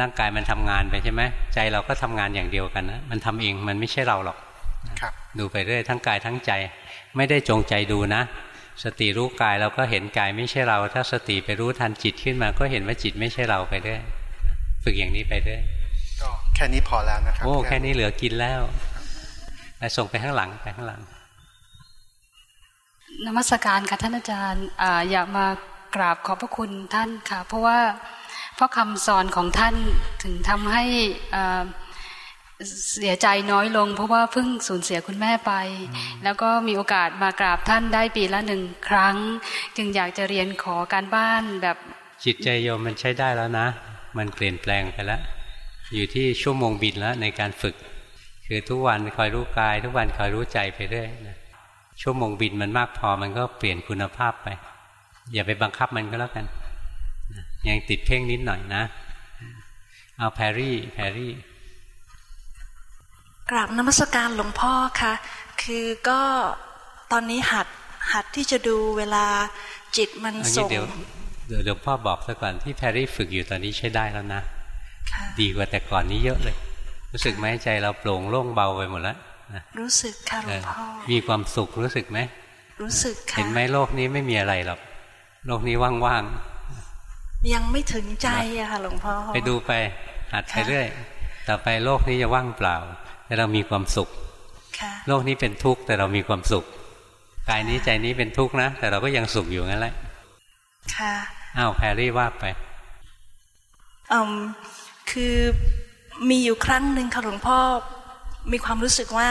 ร่างกายมันทำงานไปใช่ไหมใจเราก็ทำงานอย่างเดียวกันนะมันทำเองมันไม่ใช่เราหรอกครับ ดูไปเรื่อยทั้งกายทั้งใจ ไม่ได้จงใจดูนะ สติรู้กายเราก็เห็นกายไม่ใช่เรา ถ้าสติไปรู้ทันจิตขึ้นมา ก็เห็นว่าจิตไม่ใช่เราไปเรื่อยฝึกอย่างนี้ไปเรื่อยก็แค่นี้พอแล้วนะครับโอ้แค่นี้เหลือกินแล้วไปส่งไปข้างหลังไปข้างหลังนมัสการค่ะท่านอาจารย์อยากมากราบขอบพระคุณท่านค่ะ เพราะว่าเพราะคำสอนของท่านถึงทำให้ เสียใจน้อยลง เพราะว่าเพิ่งสูญเสียคุณแม่ไป แล้วก็มีโอกาสมากราบท่านได้ปีละหนึ่งครั้ง จึงอยากจะเรียนขอการบ้านแบบจิตใจโยมมันใช้ได้แล้วนะ มันเปลี่ยนแปลงไปแล้ว อยู่ที่ชั่วโมงบินแล้วในการฝึก คือทุกวันคอยรู้กาย ทุกวันคอยรู้ใจไปเรื่อยนะชั่วโมงบินมันมากพอมันก็เปลี่ยนคุณภาพไป อย่าไปบังคับมันก็แล้วกันยังติดเพ่งนิดหน่อยนะ เอาแพรรี่แพรรี่ กราบนมัสการหลวงพ่อค่ะ คือก็ตอนนี้หัดหัดที่จะดูเวลาจิตมันส่งเดี๋ยวเดี๋ยวหลวงพ่อบอกซะก่อนที่แพรรี่ฝึกอยู่ตอนนี้ใช้ได้แล้วนะดีกว่าแต่ก่อนนี้เยอะเลย รู้สึกไหมใจเราโปร่งโล่งเบาไปหมดแล้วรู้สึกค่ะหลวงพ่อมีความสุขรู้สึกไหมรู้สึกค่ะเห็นไหมโลกนี้ไม่มีอะไรหรอกโลกนี้ว่างๆยังไม่ถึงใจอะค่ะหลวงพ่อไปดูไปหัดไปเรื่อย ต่อไปโลกนี้จะว่างเปล่า แต่เรามีความสุขโลกนี้เป็นทุกข์แต่เรามีความสุขกายนี้ใจนี้เป็นทุกข์นะ แต่เราก็ยังสุขอยู่งั้นแหละค่ะอ้าวแพรรี่ว่าไปอืมคือมีอยู่ครั้งหนึ่งค่ะหลวงพ่อมีความรู้สึกว่า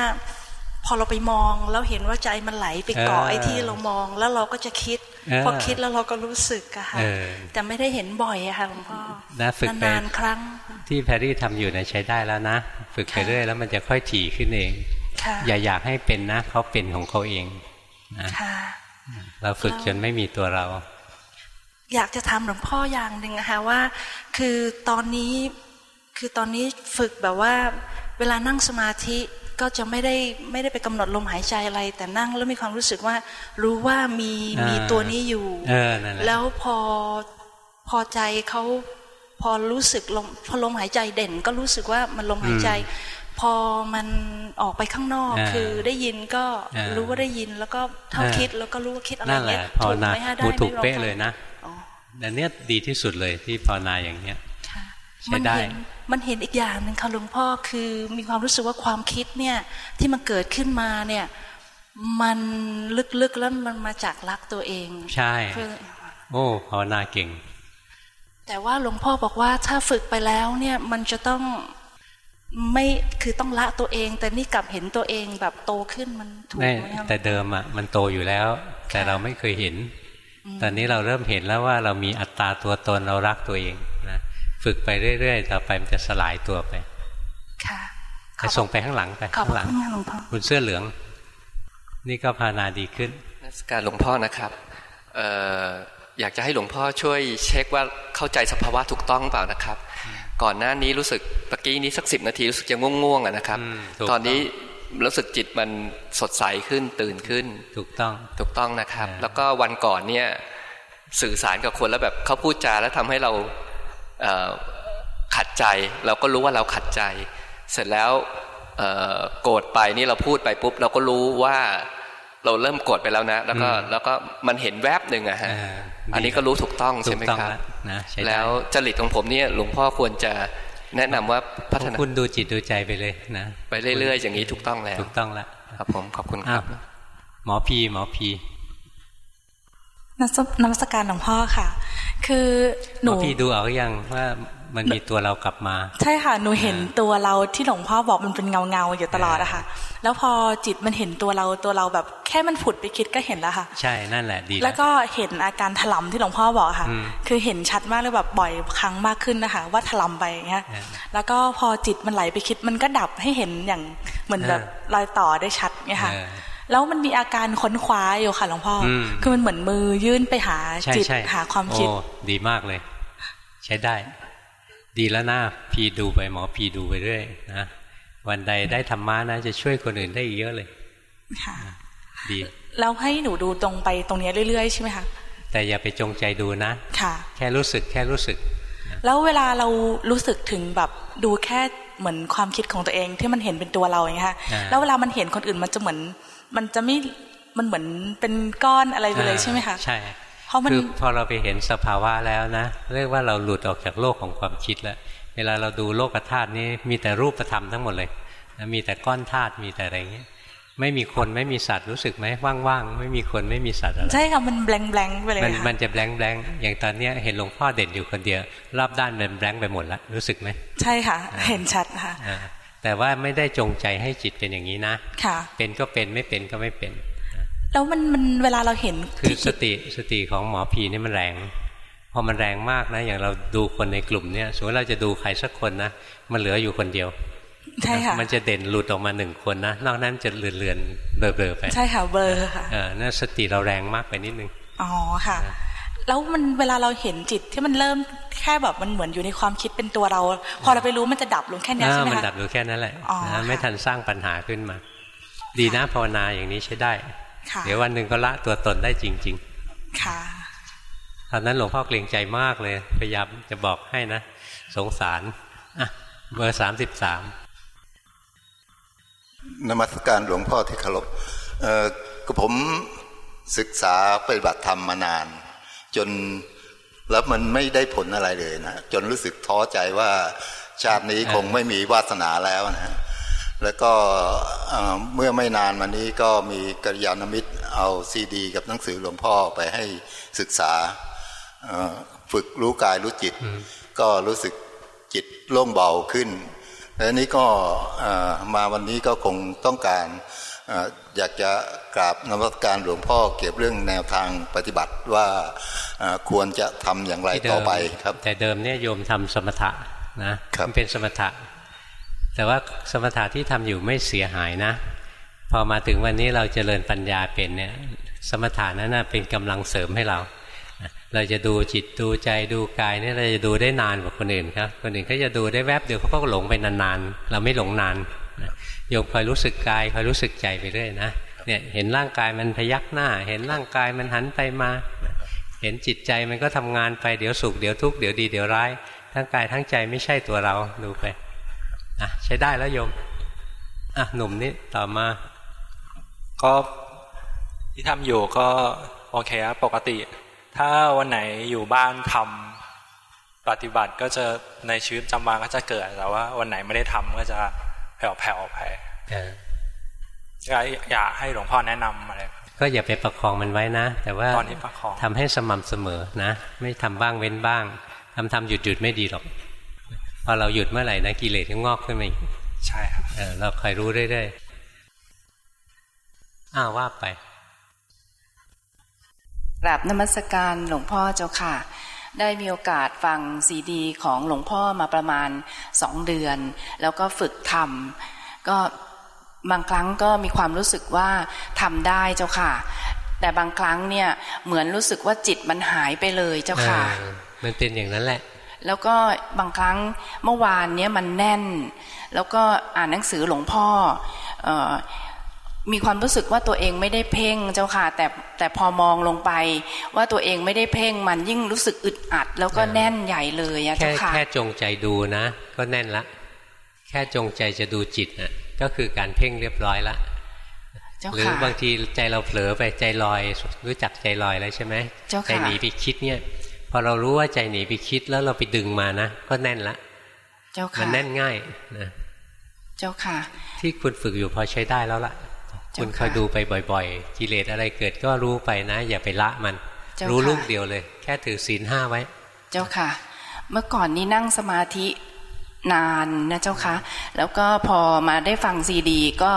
พอเราไปมองแล้วเห็นว่าใจมันไหลไปเกาะไอ้ที่เรามองแล้วเราก็จะคิดพอคิดแล้วเราก็รู้สึกอะค่ะแต่ไม่ได้เห็นบ่อยอะค่ะหลวงพ่อนานๆครั้ง ที่แพรรี่ทำอยู่เนี่ยใช้ได้แล้วนะ ฝึกไปเรื่อยแล้วมันจะค่อยถี่ขึ้นเองอย่าอยากให้เป็นนะเขาเป็นของเขาเองนะเราฝึกจนไม่มีตัวเรา อยากจะทำหลวงพ่ออย่างหนึ่งนะคะว่า คือตอนนี้คือตอนนี้ฝึกแบบว่า เวลานั่งสมาธิ ก็จะไม่ได้ไม่ได้ไปกำหนดลมหายใจอะไร แต่นั่งแล้วมีความรู้สึกว่า รู้ว่ามีมีตัวนี้อยู่แล้วพอพอใจเขาพอรู้สึกลมพอลมหายใจเด่น ก็รู้สึกว่ามันลมหายใจ พอมันออกไปข้างนอก คือได้ยินก็รู้ว่าได้ยินแล้วก็เท่าคิดแล้วก็รู้ว่าคิดอะไรเงี้ยถูกไหมฮะได้ถูกเป๊ะเลยนะแต่เนี้ยดีที่สุดเลยที่ภาวนาอย่างเนี้ย ใช้ได้มันเห็นอีกอย่างหนึ่งค่ะหลวงพ่อคือมีความรู้สึกว่าความคิดเนี่ยที่มันเกิดขึ้นมาเนี่ยมันลึกๆแล้วมันมาจากรักตัวเอง ใช่ โอ้ภาวนาเก่ง แต่ว่าหลวงพ่อบอกว่าถ้าฝึกไปแล้วเนี่ยมันจะต้องไม่คือต้องละตัวเอง แต่นี่กลับเห็นตัวเองแบบโตขึ้นมันถูกไหมแต่เดิมอะมันโตอยู่แล้ว แต่เราไม่เคยเห็น ตอนนี้เราเริ่มเห็นแล้วว่าเรามีอัตตาตัวตนเรารักตัวเองนะ ฝึกไปเรื่อยๆ ต่อไปมันจะสลายตัวไป ค่ะจะส่งไปข้างหลังไปข้างหลังคุณเสื้อเหลือง นี่ก็ภาวนาดีขึ้นนักการหลวงพ่อนะครับอออยากจะให้หลวงพ่อช่วยเช็คว่าเข้าใจสภาวะถูกต้องเปล่านะครับ ก่อนหน้านี้รู้สึกตะกี้นี้สักสิบนาทีรู้สึกจะง่วงๆนะครับ ตอนนี้รู้สึกจิตมันสดใสขึ้นตื่นขึ้น ถูกต้องถูกต้องนะครับ แล้วก็วันก่อนเนี่ยสื่อสารกับคนแล้วแบบเขาพูดจาแล้วทำให้เรา ขัดใจ เราก็รู้ว่าเราขัดใจ เสร็จแล้วโกรธไปนี่เราพูดไปปุ๊บ เราก็รู้ว่าเราเริ่มโกรธไปแล้วนะ แล้วก็แล้วก็มันเห็นแวบหนึ่งอะฮะอันนี้ก็รู้ถูกต้องใช่ไหมครับแล้วจริตของผมเนี่ยหลวงพ่อควรจะแนะนำว่าพัฒนาคุณดูจิตดูใจไปเลยนะไปเรื่อยๆอย่างนี้ถูกต้องแล้วถูกต้องแล้วครับผมขอบคุณครับ หมอพีหมอพี นมัสการหลวงพ่อค่ะ คือหนูพี่ดูเอาอยังว่ามันมีตัวเรากลับมา ใช่ค่ะหนูเห็นตัวเราที่หลวงพ่อบอกมันเป็นเงาเงาอยู่ตลอดอะค่ะ แล้วพอจิตมันเห็นตัวเราตัวเราแบบแค่มันผุดไปคิดก็เห็นแล้วค่ะ ใช่นั่นแหละดี แล้วก็เห็นอาการถลำที่หลวงพ่อบอกค่ะ คือเห็นชัดมากเลยแบบบ่อยครั้งมากขึ้นนะคะ ว่าถลำไปอย่างเงี้ยแล้วก็พอจิตมันไหลไปคิดมันก็ดับให้เห็นอย่างเหมือนแบบรอยต่อได้ชัดเงี้ยค่ะ แล้วมันมีอาการค้นคว้าอยู่ค่ะหลวงพ่อ คือมันเหมือนมือยื่นไปหาจิตหาความคิดดีมากเลย ใช้ได้ ดีแล้วนะพีดูไปหมอพีดูไปเรื่อยนะวันใดได้ธรรมะนะ จะช่วยคนอื่นได้อีกเยอะเลยค่ะดีแล้วให้หนูดูตรงไปตรงนี้เรื่อยๆใช่ไหมคะแต่อย่าไปจงใจดูนะค่ะ แค่รู้สึกแค่รู้สึก แล้วเวลาเรารู้สึกถึงแบบดูแค่เหมือนความคิดของตัวเองที่มันเห็นเป็นตัวเราอย่างเงี้ยแล้วเวลามันเห็นคนอื่นมันจะเหมือน มันจะไม่มันเหมือนเป็นก้อนอะไรไปเลยใช่ไหมคะใช่คือพอเราไปเห็นสภาวะแล้วนะเรียกว่าเราหลุดออกจากโลกของความคิดแล้วเวลาเราดูโลกธาตุนี้มีแต่รูปธรรมทั้งหมดเลยมีแต่ก้อนธาตุมีแต่อะไรเงี้ยไม่มีคนไม่มีสัตว์รู้สึกไหมว่างๆไม่มีคนไม่มีสัตว์อะไรใช่ค่ะมันแบงแบงไปเลยมันมันจะแบงแบงอย่างตอนเนี้ยเห็นหลวงพ่อเด่นอยู่คนเดียวรอบด้านมันเบลอไปหมดแล้วรู้สึกไหมใช่ค่ะ เห็นชัดค่ะ แต่ว่าไม่ได้จงใจให้จิตเป็นอย่างนี้นะค่ะ เป็นก็เป็นไม่เป็นก็ไม่เป็น แล้วมันมันเวลาเราเห็นคือสติสติของหมอผีนี่มันแรงพอมันแรงมากนะ อย่างเราดูคนในกลุ่มเนี่ยสมมติเราจะดูใครสักคนนะมันเหลืออยู่คนเดียวใช่ค่ะมันจะเด่นหลุดออกมาหนึ่งคนนะนอกนั้นจะเลือนเลือนเบลอเบลอไปใช่ค่ะเบลอค่ะเออนั่นสติเราแรงมากไปนิดนึงอ๋อค่ะ แล้วมันเวลาเราเห็นจิตที่มันเริ่มแค่แบบมันเหมือนอยู่ในความคิดเป็นตัวเรา พอเราไปรู้มันจะดับลงแค่นี้ใช่ไหมคะมันดับลงแค่นั้นแหละไม่ทันสร้างปัญหาขึ้นมา ดีนะภาวนาอย่างนี้ใช้ได้เดี๋ยววันหนึ่งก็ละตัวตนได้จริง ๆ ค่ะตอนนั้นหลวงพ่อเกรงใจมากเลยพยายามจะบอกให้นะ สงสารอะเบอร์สามสิบสามนมัสการหลวงพ่อที่เคารพเออก็ผมศึกษาปฏิบัติธรรมมานาน จนแล้วมันไม่ได้ผลอะไรเลยนะจนรู้สึกท้อใจว่าชาตินี้คงไม่มีวาสนาแล้วนะแล้วก็เมื่อไม่นานมานี้ก็มีกัลยาณมิตรเอาซีดี กับหนังสือหลวงพ่อไปให้ศึกษาฝึกรู้กายรู้จิต ก็รู้สึกจิตโล่งเบาขึ้น และนี้ก็มาวันนี้ก็คงต้องการอยากจะ กราบนวัตการหลวงพ่อเกี่ยวเรื่องแนวทางปฏิบัติว่าควรจะทำอย่างไรต่อไปครับ แต่เดิมเนี่ยโยมทำสมถะนะมันเป็นสมถะ แต่ว่าสมถะที่ทำอยู่ไม่เสียหายนะ พอมาถึงวันนี้เราจเจริญปัญญาเป็นเนี่ยสมถะนั้นเป็นกำลังเสริมให้เรา เราจะดูจิตดูใจดูกายเนี่ยเราจะดูได้นานกว่าคนอื่นครับคนอื่นเขาจะดูได้แวบเดียวเขาก็หลงไปนานๆเราไม่หลงนานโยมคอยรู้สึกกายคอยรู้สึกใจไปเรื่อยนะ เนี่ยเห็นร่างกายมันพยักหน้า เห็นร่างกายมันหันไปมา เห็นจิตใจมันก็ทำงานไปเดี๋ยวสุขเดี๋ยวทุกข์เดี๋ยวดีเดี๋ยวร้ายทั้งกายทั้งใจไม่ใช่ตัวเราดูไปอะใช้ได้แล้วโยมอะหนุ่มนี่ต่อมา ก็ที่ทำอยู่ก็โอเคครับปกติ ถ้าวันไหนอยู่บ้านทำปฏิบัติก็จะในชีวิตจำวันก็จะเกิดแต่ว่า วันไหนไม่ได้ทำก็จะแผ่วแผ่วไป อยากให้หลวงพ่อแนะนำอะไรก็อย่าไปประคองมันไว้นะ แต่ว่าตอนนี้ประคองทำให้สม่ำเสมอนะ ไม่ทำบ้างเว้นบ้างทำทำหยุดหยุดไม่ดีหรอกพอเราหยุดเมื่อไหร่นะกิเลสก็งอกขึ้นมาอีกใช่ครับเออเราคอยรู้เรื่อยๆอ้าวว่าไปกราบนมัสการหลวงพ่อเจ้าค่ะ ได้มีโอกาสฟังซีดี ของหลวงพ่อมาประมาณสองเดือน แล้วก็ฝึกทำก็ บางครั้งก็มีความรู้สึกว่าทำได้เจ้าค่ะ แต่บางครั้งเนี่ยเหมือนรู้สึกว่าจิตมันหายไปเลยเจ้าค่ะ มันเป็นอย่างนั้นแหละ แล้วก็บางครั้งเมื่อวานเนี้ยมันแน่น แล้วก็อ่านหนังสือหลวงพ่ออมีความรู้สึกว่าตัวเองไม่ได้เพ่งเจ้าค่ะ แต่แต่พอมองลงไป ว่าตัวเองไม่ได้เพ่งมันยิ่งรู้สึกอึดอัด แล้วก็แน่นใหญ่เลยอะเจ้าค่ะแค่จงใจดูนะ ก็แน่นละ แค่จงใจจะดูจิตน่ะ ก็คือการเพ่งเรียบร้อยละหรือบางทีใจเราเผลอไปใจลอย รู้จักใจลอยแล้วใช่ไหมใจหนีไปคิดเนี่ยพอเรารู้ว่าใจหนีไปคิดแล้วเราไปดึงมานะก็แน่นละเจ้าค่ะมันแน่นง่ายนะเจ้าค่ะ ที่คุณฝึกอยู่พอใช้ได้แล้วล่ะ คุณคอยดูไปบ่อยๆ กิเลสอะไรเกิดก็รู้ไปนะ อย่าไปละมัน รู้ลูกเดียวเลย แค่ถือศีลห้าไว้ เจ้าค่ะ เมื่อก่อนนี้นั่งสมาธิ นานนะเจ้าค่ะแล้วก็พอมาได้ฟังซีดี ก็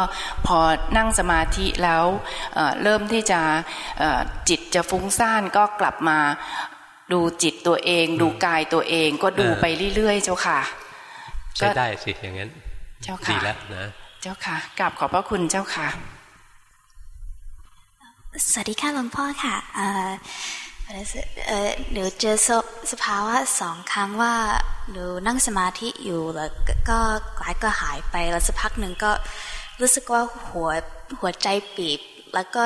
พอนั่งสมาธิแล้วเริ่มที่จะจิตจะฟุ้งซ่านก็กลับมาดูจิตตัวเอง ดูกายตัวเองก็ดูไปเรื่อย ๆ เจ้าค่ะใช้ได้สิอย่างนั้นเจ้าค่ะดีแล้วนะเจ้าค่ะกราบขอบพระคุณเจ้าค่ะ สวัสดีค่ะหลวงพ่อค่ะ หนูเจอสภาวะสองครั้งว่าหนูนั่งสมาธิอยู่แล้วก็กลายก็หายไปแล้วสักพักหนึ่งก็รู้สึกว่าหัวหัวใจปีบ แล้วก็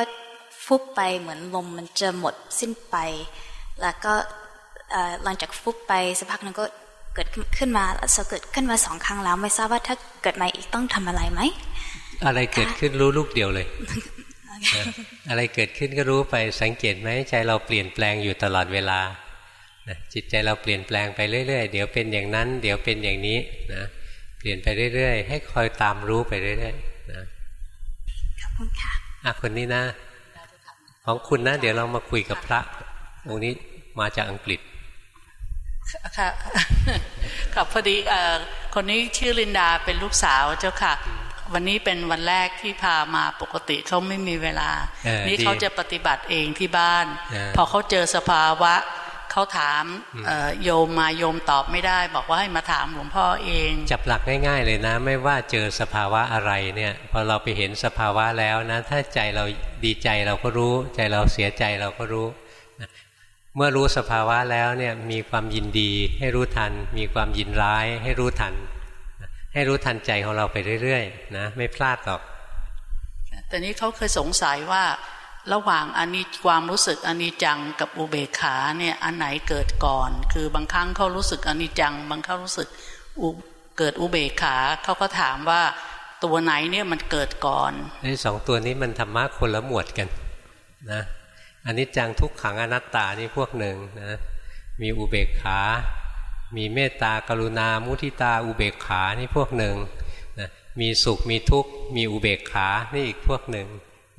ฟุบไปเหมือนลมมันจะหมดสิ้นไป แล้วก็หลังจากฟุบไปสักพักหนึ่งก็เกิดขึ้นมาแล้วเกิดขึ้นมาสองครั้งแล้ว ไม่ทราบว่าถ้าเกิดมาอีกต้องทำอะไรไหมอะไรเกิดขึ้นรู้ลูกเดียวเลย อะไรเกิดขึ้นก็รู้ไปสังเกตไหมใจเราเปลี่ยนแปลงอยู่ตลอดเวลาจิตใจเราเปลี่ยนแปลงไปเรื่อยๆ เดี๋ยวเป็นอย่างนั้น เดี๋ยวเป็นอย่างนี้นะเปลี่ยนไปเรื่อยๆ ให้คอยตามรู้ไปเรื่อยๆนะขอบคุณค่ะอะคนนี้นะ ของคุณนะ เดี๋ยวเรามาคุยกับพระองค์นี้มาจากอังกฤษค่ะครับพอดีคนนี้ชื่อลินดาเป็นลูกสาวเจ้าค่ะ วันนี้เป็นวันแรกที่พามาปกติเขาไม่มีเวลา นี่เขาจะปฏิบัติเองที่บ้าน พอเขาเจอสภาวะเขาถามโยมมาโยมตอบไม่ได้ บอกว่าให้มาถามหลวงพ่อเอง จับหลักง่ายๆเลยนะ ไม่ว่าเจอสภาวะอะไรเนี่ยพอเราไปเห็นสภาวะแล้วนะ ถ้าใจเราดีใจเราก็รู้ ใจเราเสียใจเราก็รู้เมื่อรู้สภาวะแล้วเนี่ยมีความยินดีให้รู้ทัน มีความยินร้ายให้รู้ทัน ให้รู้ทันใจของเราไปเรื่อยๆนะไม่พลาดหรอกแต่นี้เขาเคยสงสัยว่าระหว่างอันนี้ความรู้สึกอันนี้จังกับอุเบกขาเนี่ยอันไหนเกิดก่อน คือบางครั้งเขารู้สึกอันนี้จัง บางครั้งรู้สึกเกิดอุเบกขาเขาก็ถามว่าตัวไหนเนี่ยมันเกิดก่อนในสองตัวนี้มันธรรมะคนละหมวดกันนะอันนี้จังทุกขังอนัตตานี่พวกหนึ่งนะมีอุเบกขา มีเมตตากรุณา มุทิตา อุเบกขา นี่พวกหนึ่งนะมีสุข มีทุกข์ มีอุเบกขา นี่อีกพวกหนึ่ง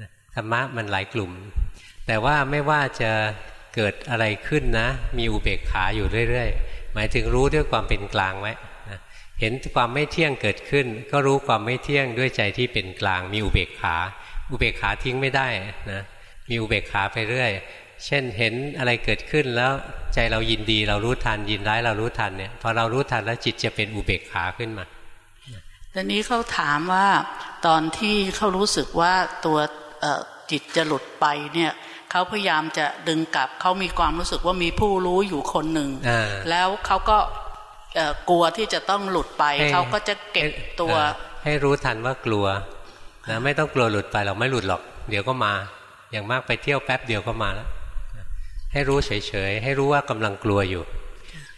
นะธรรมะมันหลายกลุ่ม แต่ว่าไม่ว่าจะเกิดอะไรขึ้นนะ มีอุเบกขาอยู่เรื่อยๆ หมายถึงรู้ด้วยความเป็นกลางไว้นะเห็นความไม่เที่ยงเกิดขึ้น ก็รู้ความไม่เที่ยงด้วยใจที่เป็นกลาง มีอุเบกขา อุเบกขาทิ้งไม่ได้นะ มีอุเบกขาไปเรื่อย เช่นเห็นอะไรเกิดขึ้นแล้วใจเรายินดีเรารู้ทันยินร้ายเรารู้ทันเนี่ยพอเรารู้ทันแล้วจิตจะเป็นอุเบกขาขึ้นมาตอนนี้เขาถามว่าตอนที่เขารู้สึกว่าตัวจิตจะหลุดไปเนี่ยเขาพยายามจะดึงกลับเขามีความรู้สึกว่ามีผู้รู้อยู่คนหนึ่งแล้วเขาก็กลัวที่จะต้องหลุดไปเขาก็จะเก็บตัว ให้รู้ทันว่ากลัวนะไม่ต้องกลัวหลุดไปเราไม่หลุดหรอก เดี๋ยวก็มา อย่างมากไปเที่ยวแป๊บเดียวก็มาแล้ว ให้รู้เฉยๆ ให้รู้ว่ากำลังกลัวอยู่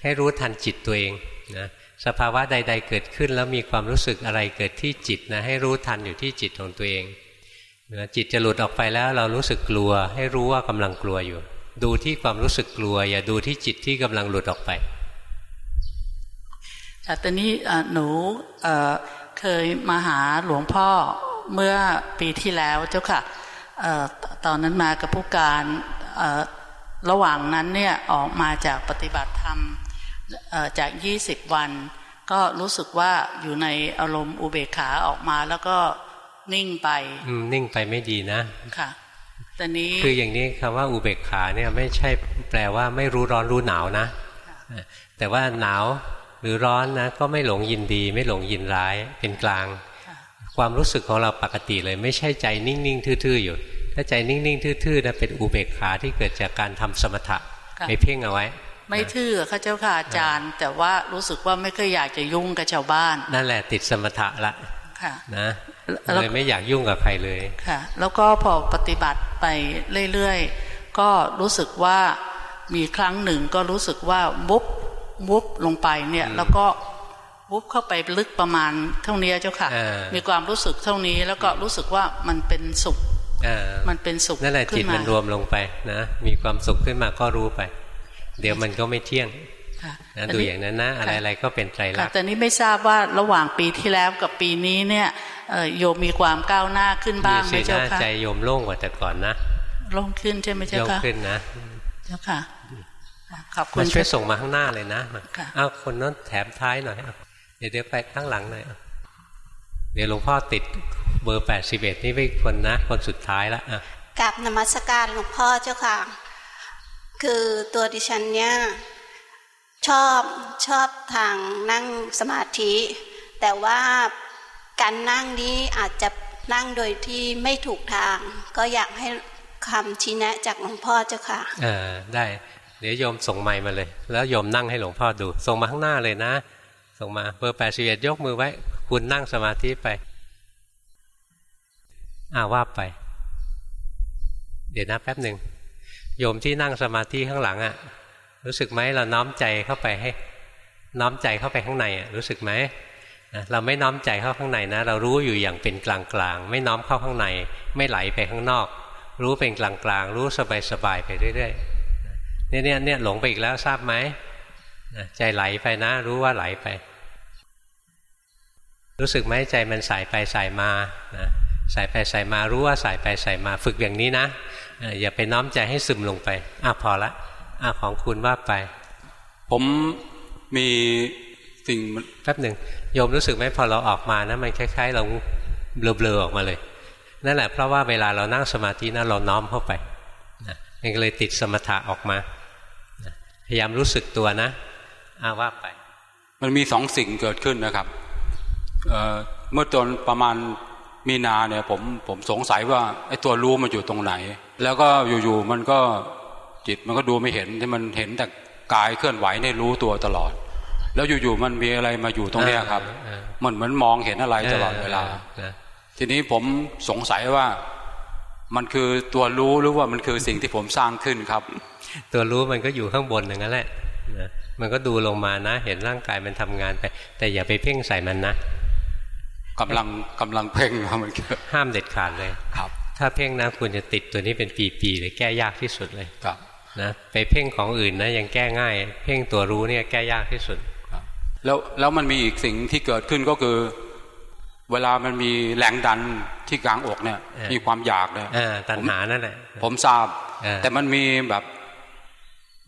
ให้รู้ทันจิตตัวเองนะสภาวะใด ๆ เกิดขึ้นแล้วมีความรู้สึกอะไรเกิดที่จิตนะให้รู้ทันอยู่ที่จิตของตัวเองนะจิตจะหลุดออกไปแล้วเรารู้สึกกลัว ให้รู้ว่ากำลังกลัวอยู่ ดูที่ความรู้สึกกลัว อย่าดูที่จิตที่กำลังหลุดออกไปแต่ตอนนี้หนูเคยมาหาหลวงพ่อเมื่อปีที่แล้วเจ้าค่ะตอนนั้นมากับผู้การ ระหว่างนั้นเนี่ยออกมาจากปฏิบัติธรรมจากยี่สิบวัน ก็รู้สึกว่าอยู่ในอารมณ์อุเบกขาออกมาแล้วก็นิ่งไปนิ่งไปไม่ดีนะค่ะแต่นี้คืออย่างนี้คำว่าอุเบกขาเนี่ยไม่ใช่แปลว่าไม่รู้ร้อนรู้หนาวนะ แต่ว่าหนาวหรือร้อนนะก็ไม่หลงยินดี ไม่หลงยินร้ายเป็นกลาง ความรู้สึกของเราปกติเลย ไม่ใช่ใจนิ่ง ๆ ทื่อ ๆ อยู่ ถ้าใจนิ่งๆทื่อๆนะเป็นอุเบกขาที่เกิดจากการทำสมถะไม่เพ่งเอาไว้ ไม่ทื่อข้าเจ้าค่ะอาจารย์ แต่ว่ารู้สึกว่าไม่เคยอยากจะยุ่งกับชาวบ้าน นั่นแหละติดสมถะละนะเลยไม่อยากยุ่งกับใครเลยค่ะ แล้วก็พอปฏิบัติไปเรื่อยๆก็รู้สึกว่ามีครั้งหนึ่งก็รู้สึกว่ามุบมุบลงไปเนี่ยแล้วก็วุบเข้าไปลึกประมาณเท่านี้เจ้าค่ะ มีความรู้สึกเท่านี้แล้วก็รู้สึกว่ามันเป็นสุข มันเป็นสุขนั่นแหละจิตมันรวมลงไปนะ มีความสุขขึ้นมาก็รู้ไป เดี๋ยวมันก็ไม่เที่ยงนะดูอย่างนั้นนะอะไรๆก็เป็นไตรลักษณ์แต่นี้ไม่ทราบว่าระหว่างปีที่แล้วกับปีนี้เนี่ยโยมมีความก้าวหน้าขึ้นบ้างไหมเจ้าค่ะใจโยมโล่งกว่าแต่ก่อนนะโล่งขึ้นใช่ไหมเจ้าค่ะโล่งขึ้นนะเจ้าค่ะขอบคุณมาช่วยส่งมาข้างหน้าเลยนะเอาคนนั้นแถมท้ายหน่อยเดี๋ยวเดี๋ยวไปข้างหลังหน่อย เดี๋ยวหลวงพ่อติดเบอร์แปดสิบเอ็ดนี่เป็นคนนะ คนสุดท้ายละอะกับนมัสการหลวงพ่อเจ้าค่ะ คือตัวดิฉันเนี่ยชอบชอบทางนั่งสมาธิ แต่ว่าการนั่งนี้อาจจะนั่งโดยที่ไม่ถูกทาง ก็อยากให้คำชี้แนะจากหลวงพ่อเจ้าค่ะเออได้ เดี๋ยวโยมส่งไม้มาเลย แล้วโยมนั่งให้หลวงพ่อดู ส่งมาข้างหน้าเลยนะ ส่งมาเบอร์แปดสิบเอ็ดยกมือไว้ คุณนั่งสมาธิไปอาว่าไป เดี๋ยวนะแป๊บหนึ่งโยมที่นั่งสมาธิข้างหลังอะ่ะรู้สึกไหมเราน้อมใจเข้าไปให้ น้อมใจเข้าไปข้างในอะ่ะรู้สึกไหมเราไม่น้อมใจเข้าข้างในนะ เรารู้อยู่อย่างเป็นกลางๆไม่น้อมเข้าข้างใน ไม่ไหลไปข้างนอก รู้เป็นกลางๆรู้สบายๆไปเรื่อยๆเนี่ยเนี่ยเนี่ยหลงไปอีกแล้วทราบไหมใจไหลไปนะ รู้ว่าไหลไป รู้สึกไหมใจมันสายไปสายมานะสายไปสายมารู้ว่าสายไปสายมาฝึกอย่างนี้นะอย่าไปน้อมใจให้ซึมลงไปอะพอละอะของคุณว่าไป ผมมีสิ่งแป๊บหนึ่งโยมรู้สึกไหมพอเราออกมานะมันคล้าย ๆ เราเบลอๆออกมาเลย นั่นแหละเพราะว่าเวลาเรานั่งสมาธินะเราน้อมเข้าไปนะมันก็เลยติดสมถะออกมาพยายามรู้สึกตัวนะอาว่าไป มันมีสองสิ่งเกิดขึ้นนะครับ เเมื่อตอนประมาณมีนาเนี่ยผมผมสงสัยว่าไอ้ตัวรู้มันอยู่ตรงไหน แล้วก็อยู่ๆมันก็จิตมันก็ดูไม่เห็นที่มันเห็นแต่กายเคลื่อนไหวในรู้ตัวตลอด แล้วอยู่ๆมันมีอะไรมาอยู่ตรงนี้ครับมันเหมือนมองเห็นอะไรตลอดเวลาทีนี้ผมสงสัยว่ามันคือตัวรู้หรือว่ามันคือสิ่งที่ผมสร้างขึ้นครับ ตัวรู้มันก็อยู่ข้างบนอย่างนั้นแหละมันก็ดูลงมานะ เห็นร่างกายมันทำงานไป แต่อย่าไปเพ่งใส่มันนะ กำลังกำลังเพ่งมันห้ามเด็ดขาดเลยครับ ถ้าเพ่งนะคุณจะติดตัวนี้เป็นปีๆเลยแก้ยากที่สุดเลยครับนะไปเพ่งของอื่นนะยังแก้ง่าย เพ่งตัวรู้เนี่ยแก้ยากที่สุดแล้วแล้วมันมีอีกสิ่งที่เกิดขึ้นก็คือ เวลามันมีแรงดันที่กลางอกเนี่ย มีความอยากเนี่ยตัณหานั่นแหละผมทราบ แต่มันมีแบบ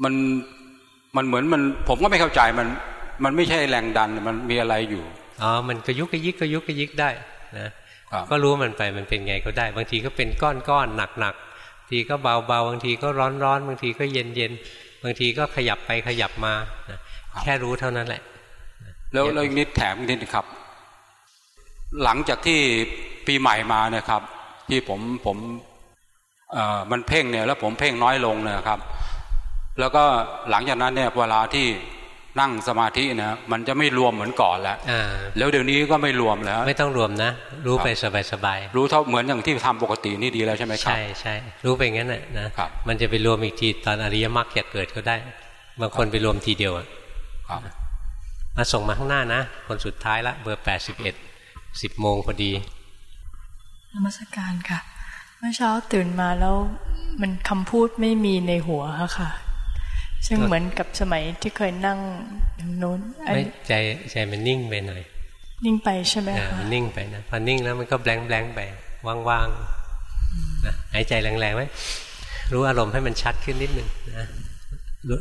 มันมันเหมือนมัน ผมก็ไม่เข้าใจมัน มันไม่ใช่แรงดันมันมีอะไรอยู่ อ๋อมันกระยุกกระยิกกระยุกกระยิกได้นะก็รู้มันไปมันเป็นไงก็ได้ บางทีก็เป็นก้อนก้อนหนักหนักทีก็เบาเบาบางทีก็ร้อนร้อนบางทีก็เย็นเย็นบางทีก็ขยับไปขยับมาแค่รู้เท่านั้นแหละ แล้วแล้วอีกนิดแถมนิดครับ หลังจากที่ปีใหม่มาเนี่ยครับ ที่ผมผมเอ่อมันเพ่งเนี่ยแล้วผมเพ่งน้อยลงเนี่ยครับ แล้วก็หลังจากนั้นเนี่ยเวลาที่ นั่งสมาธินะมันจะไม่รวมเหมือนก่อนแล้วแล้วเดี๋ยวนี้ก็ไม่รวมแล้ว ไม่ต้องรวมนะ รู้ไปสบายๆรู้เท่าเหมือนอย่างที่ทำปกตินี่ดีแล้วใช่ไหมครับใช่ใช่รู้ไปงั้นนะนะมันจะไปรวมอีกทีตอนอริยมรรคจะเกิดก็ได้บางคนไปรวมทีเดียวมาส่งมาข้างหน้านะ คนสุดท้ายละเบอร์แปดสิบเอ็ดสิบโมงพอดีนมัสการค่ะ เมื่อเช้าตื่นมาแล้วมันคำพูดไม่มีในหัวค่ะ ซึ่งเหมือนกับสมัยที่เคยนั่งทางโน้นไม่ใจใจมันนิ่งไปหน่อย นิ่งไปใช่ไหมคะมันนิ่งไปนะพอนิ่งแล้วมันก็แบงแบงไปว่างๆนะหายใจแรงๆไว้รู้อารมณ์ให้มันชัดขึ้นนิดหนึ่งนะ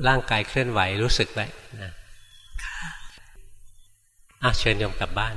ร่างกายเคลื่อนไหวรู้สึกไว้นะอะเชิญโยมกลับบ้าน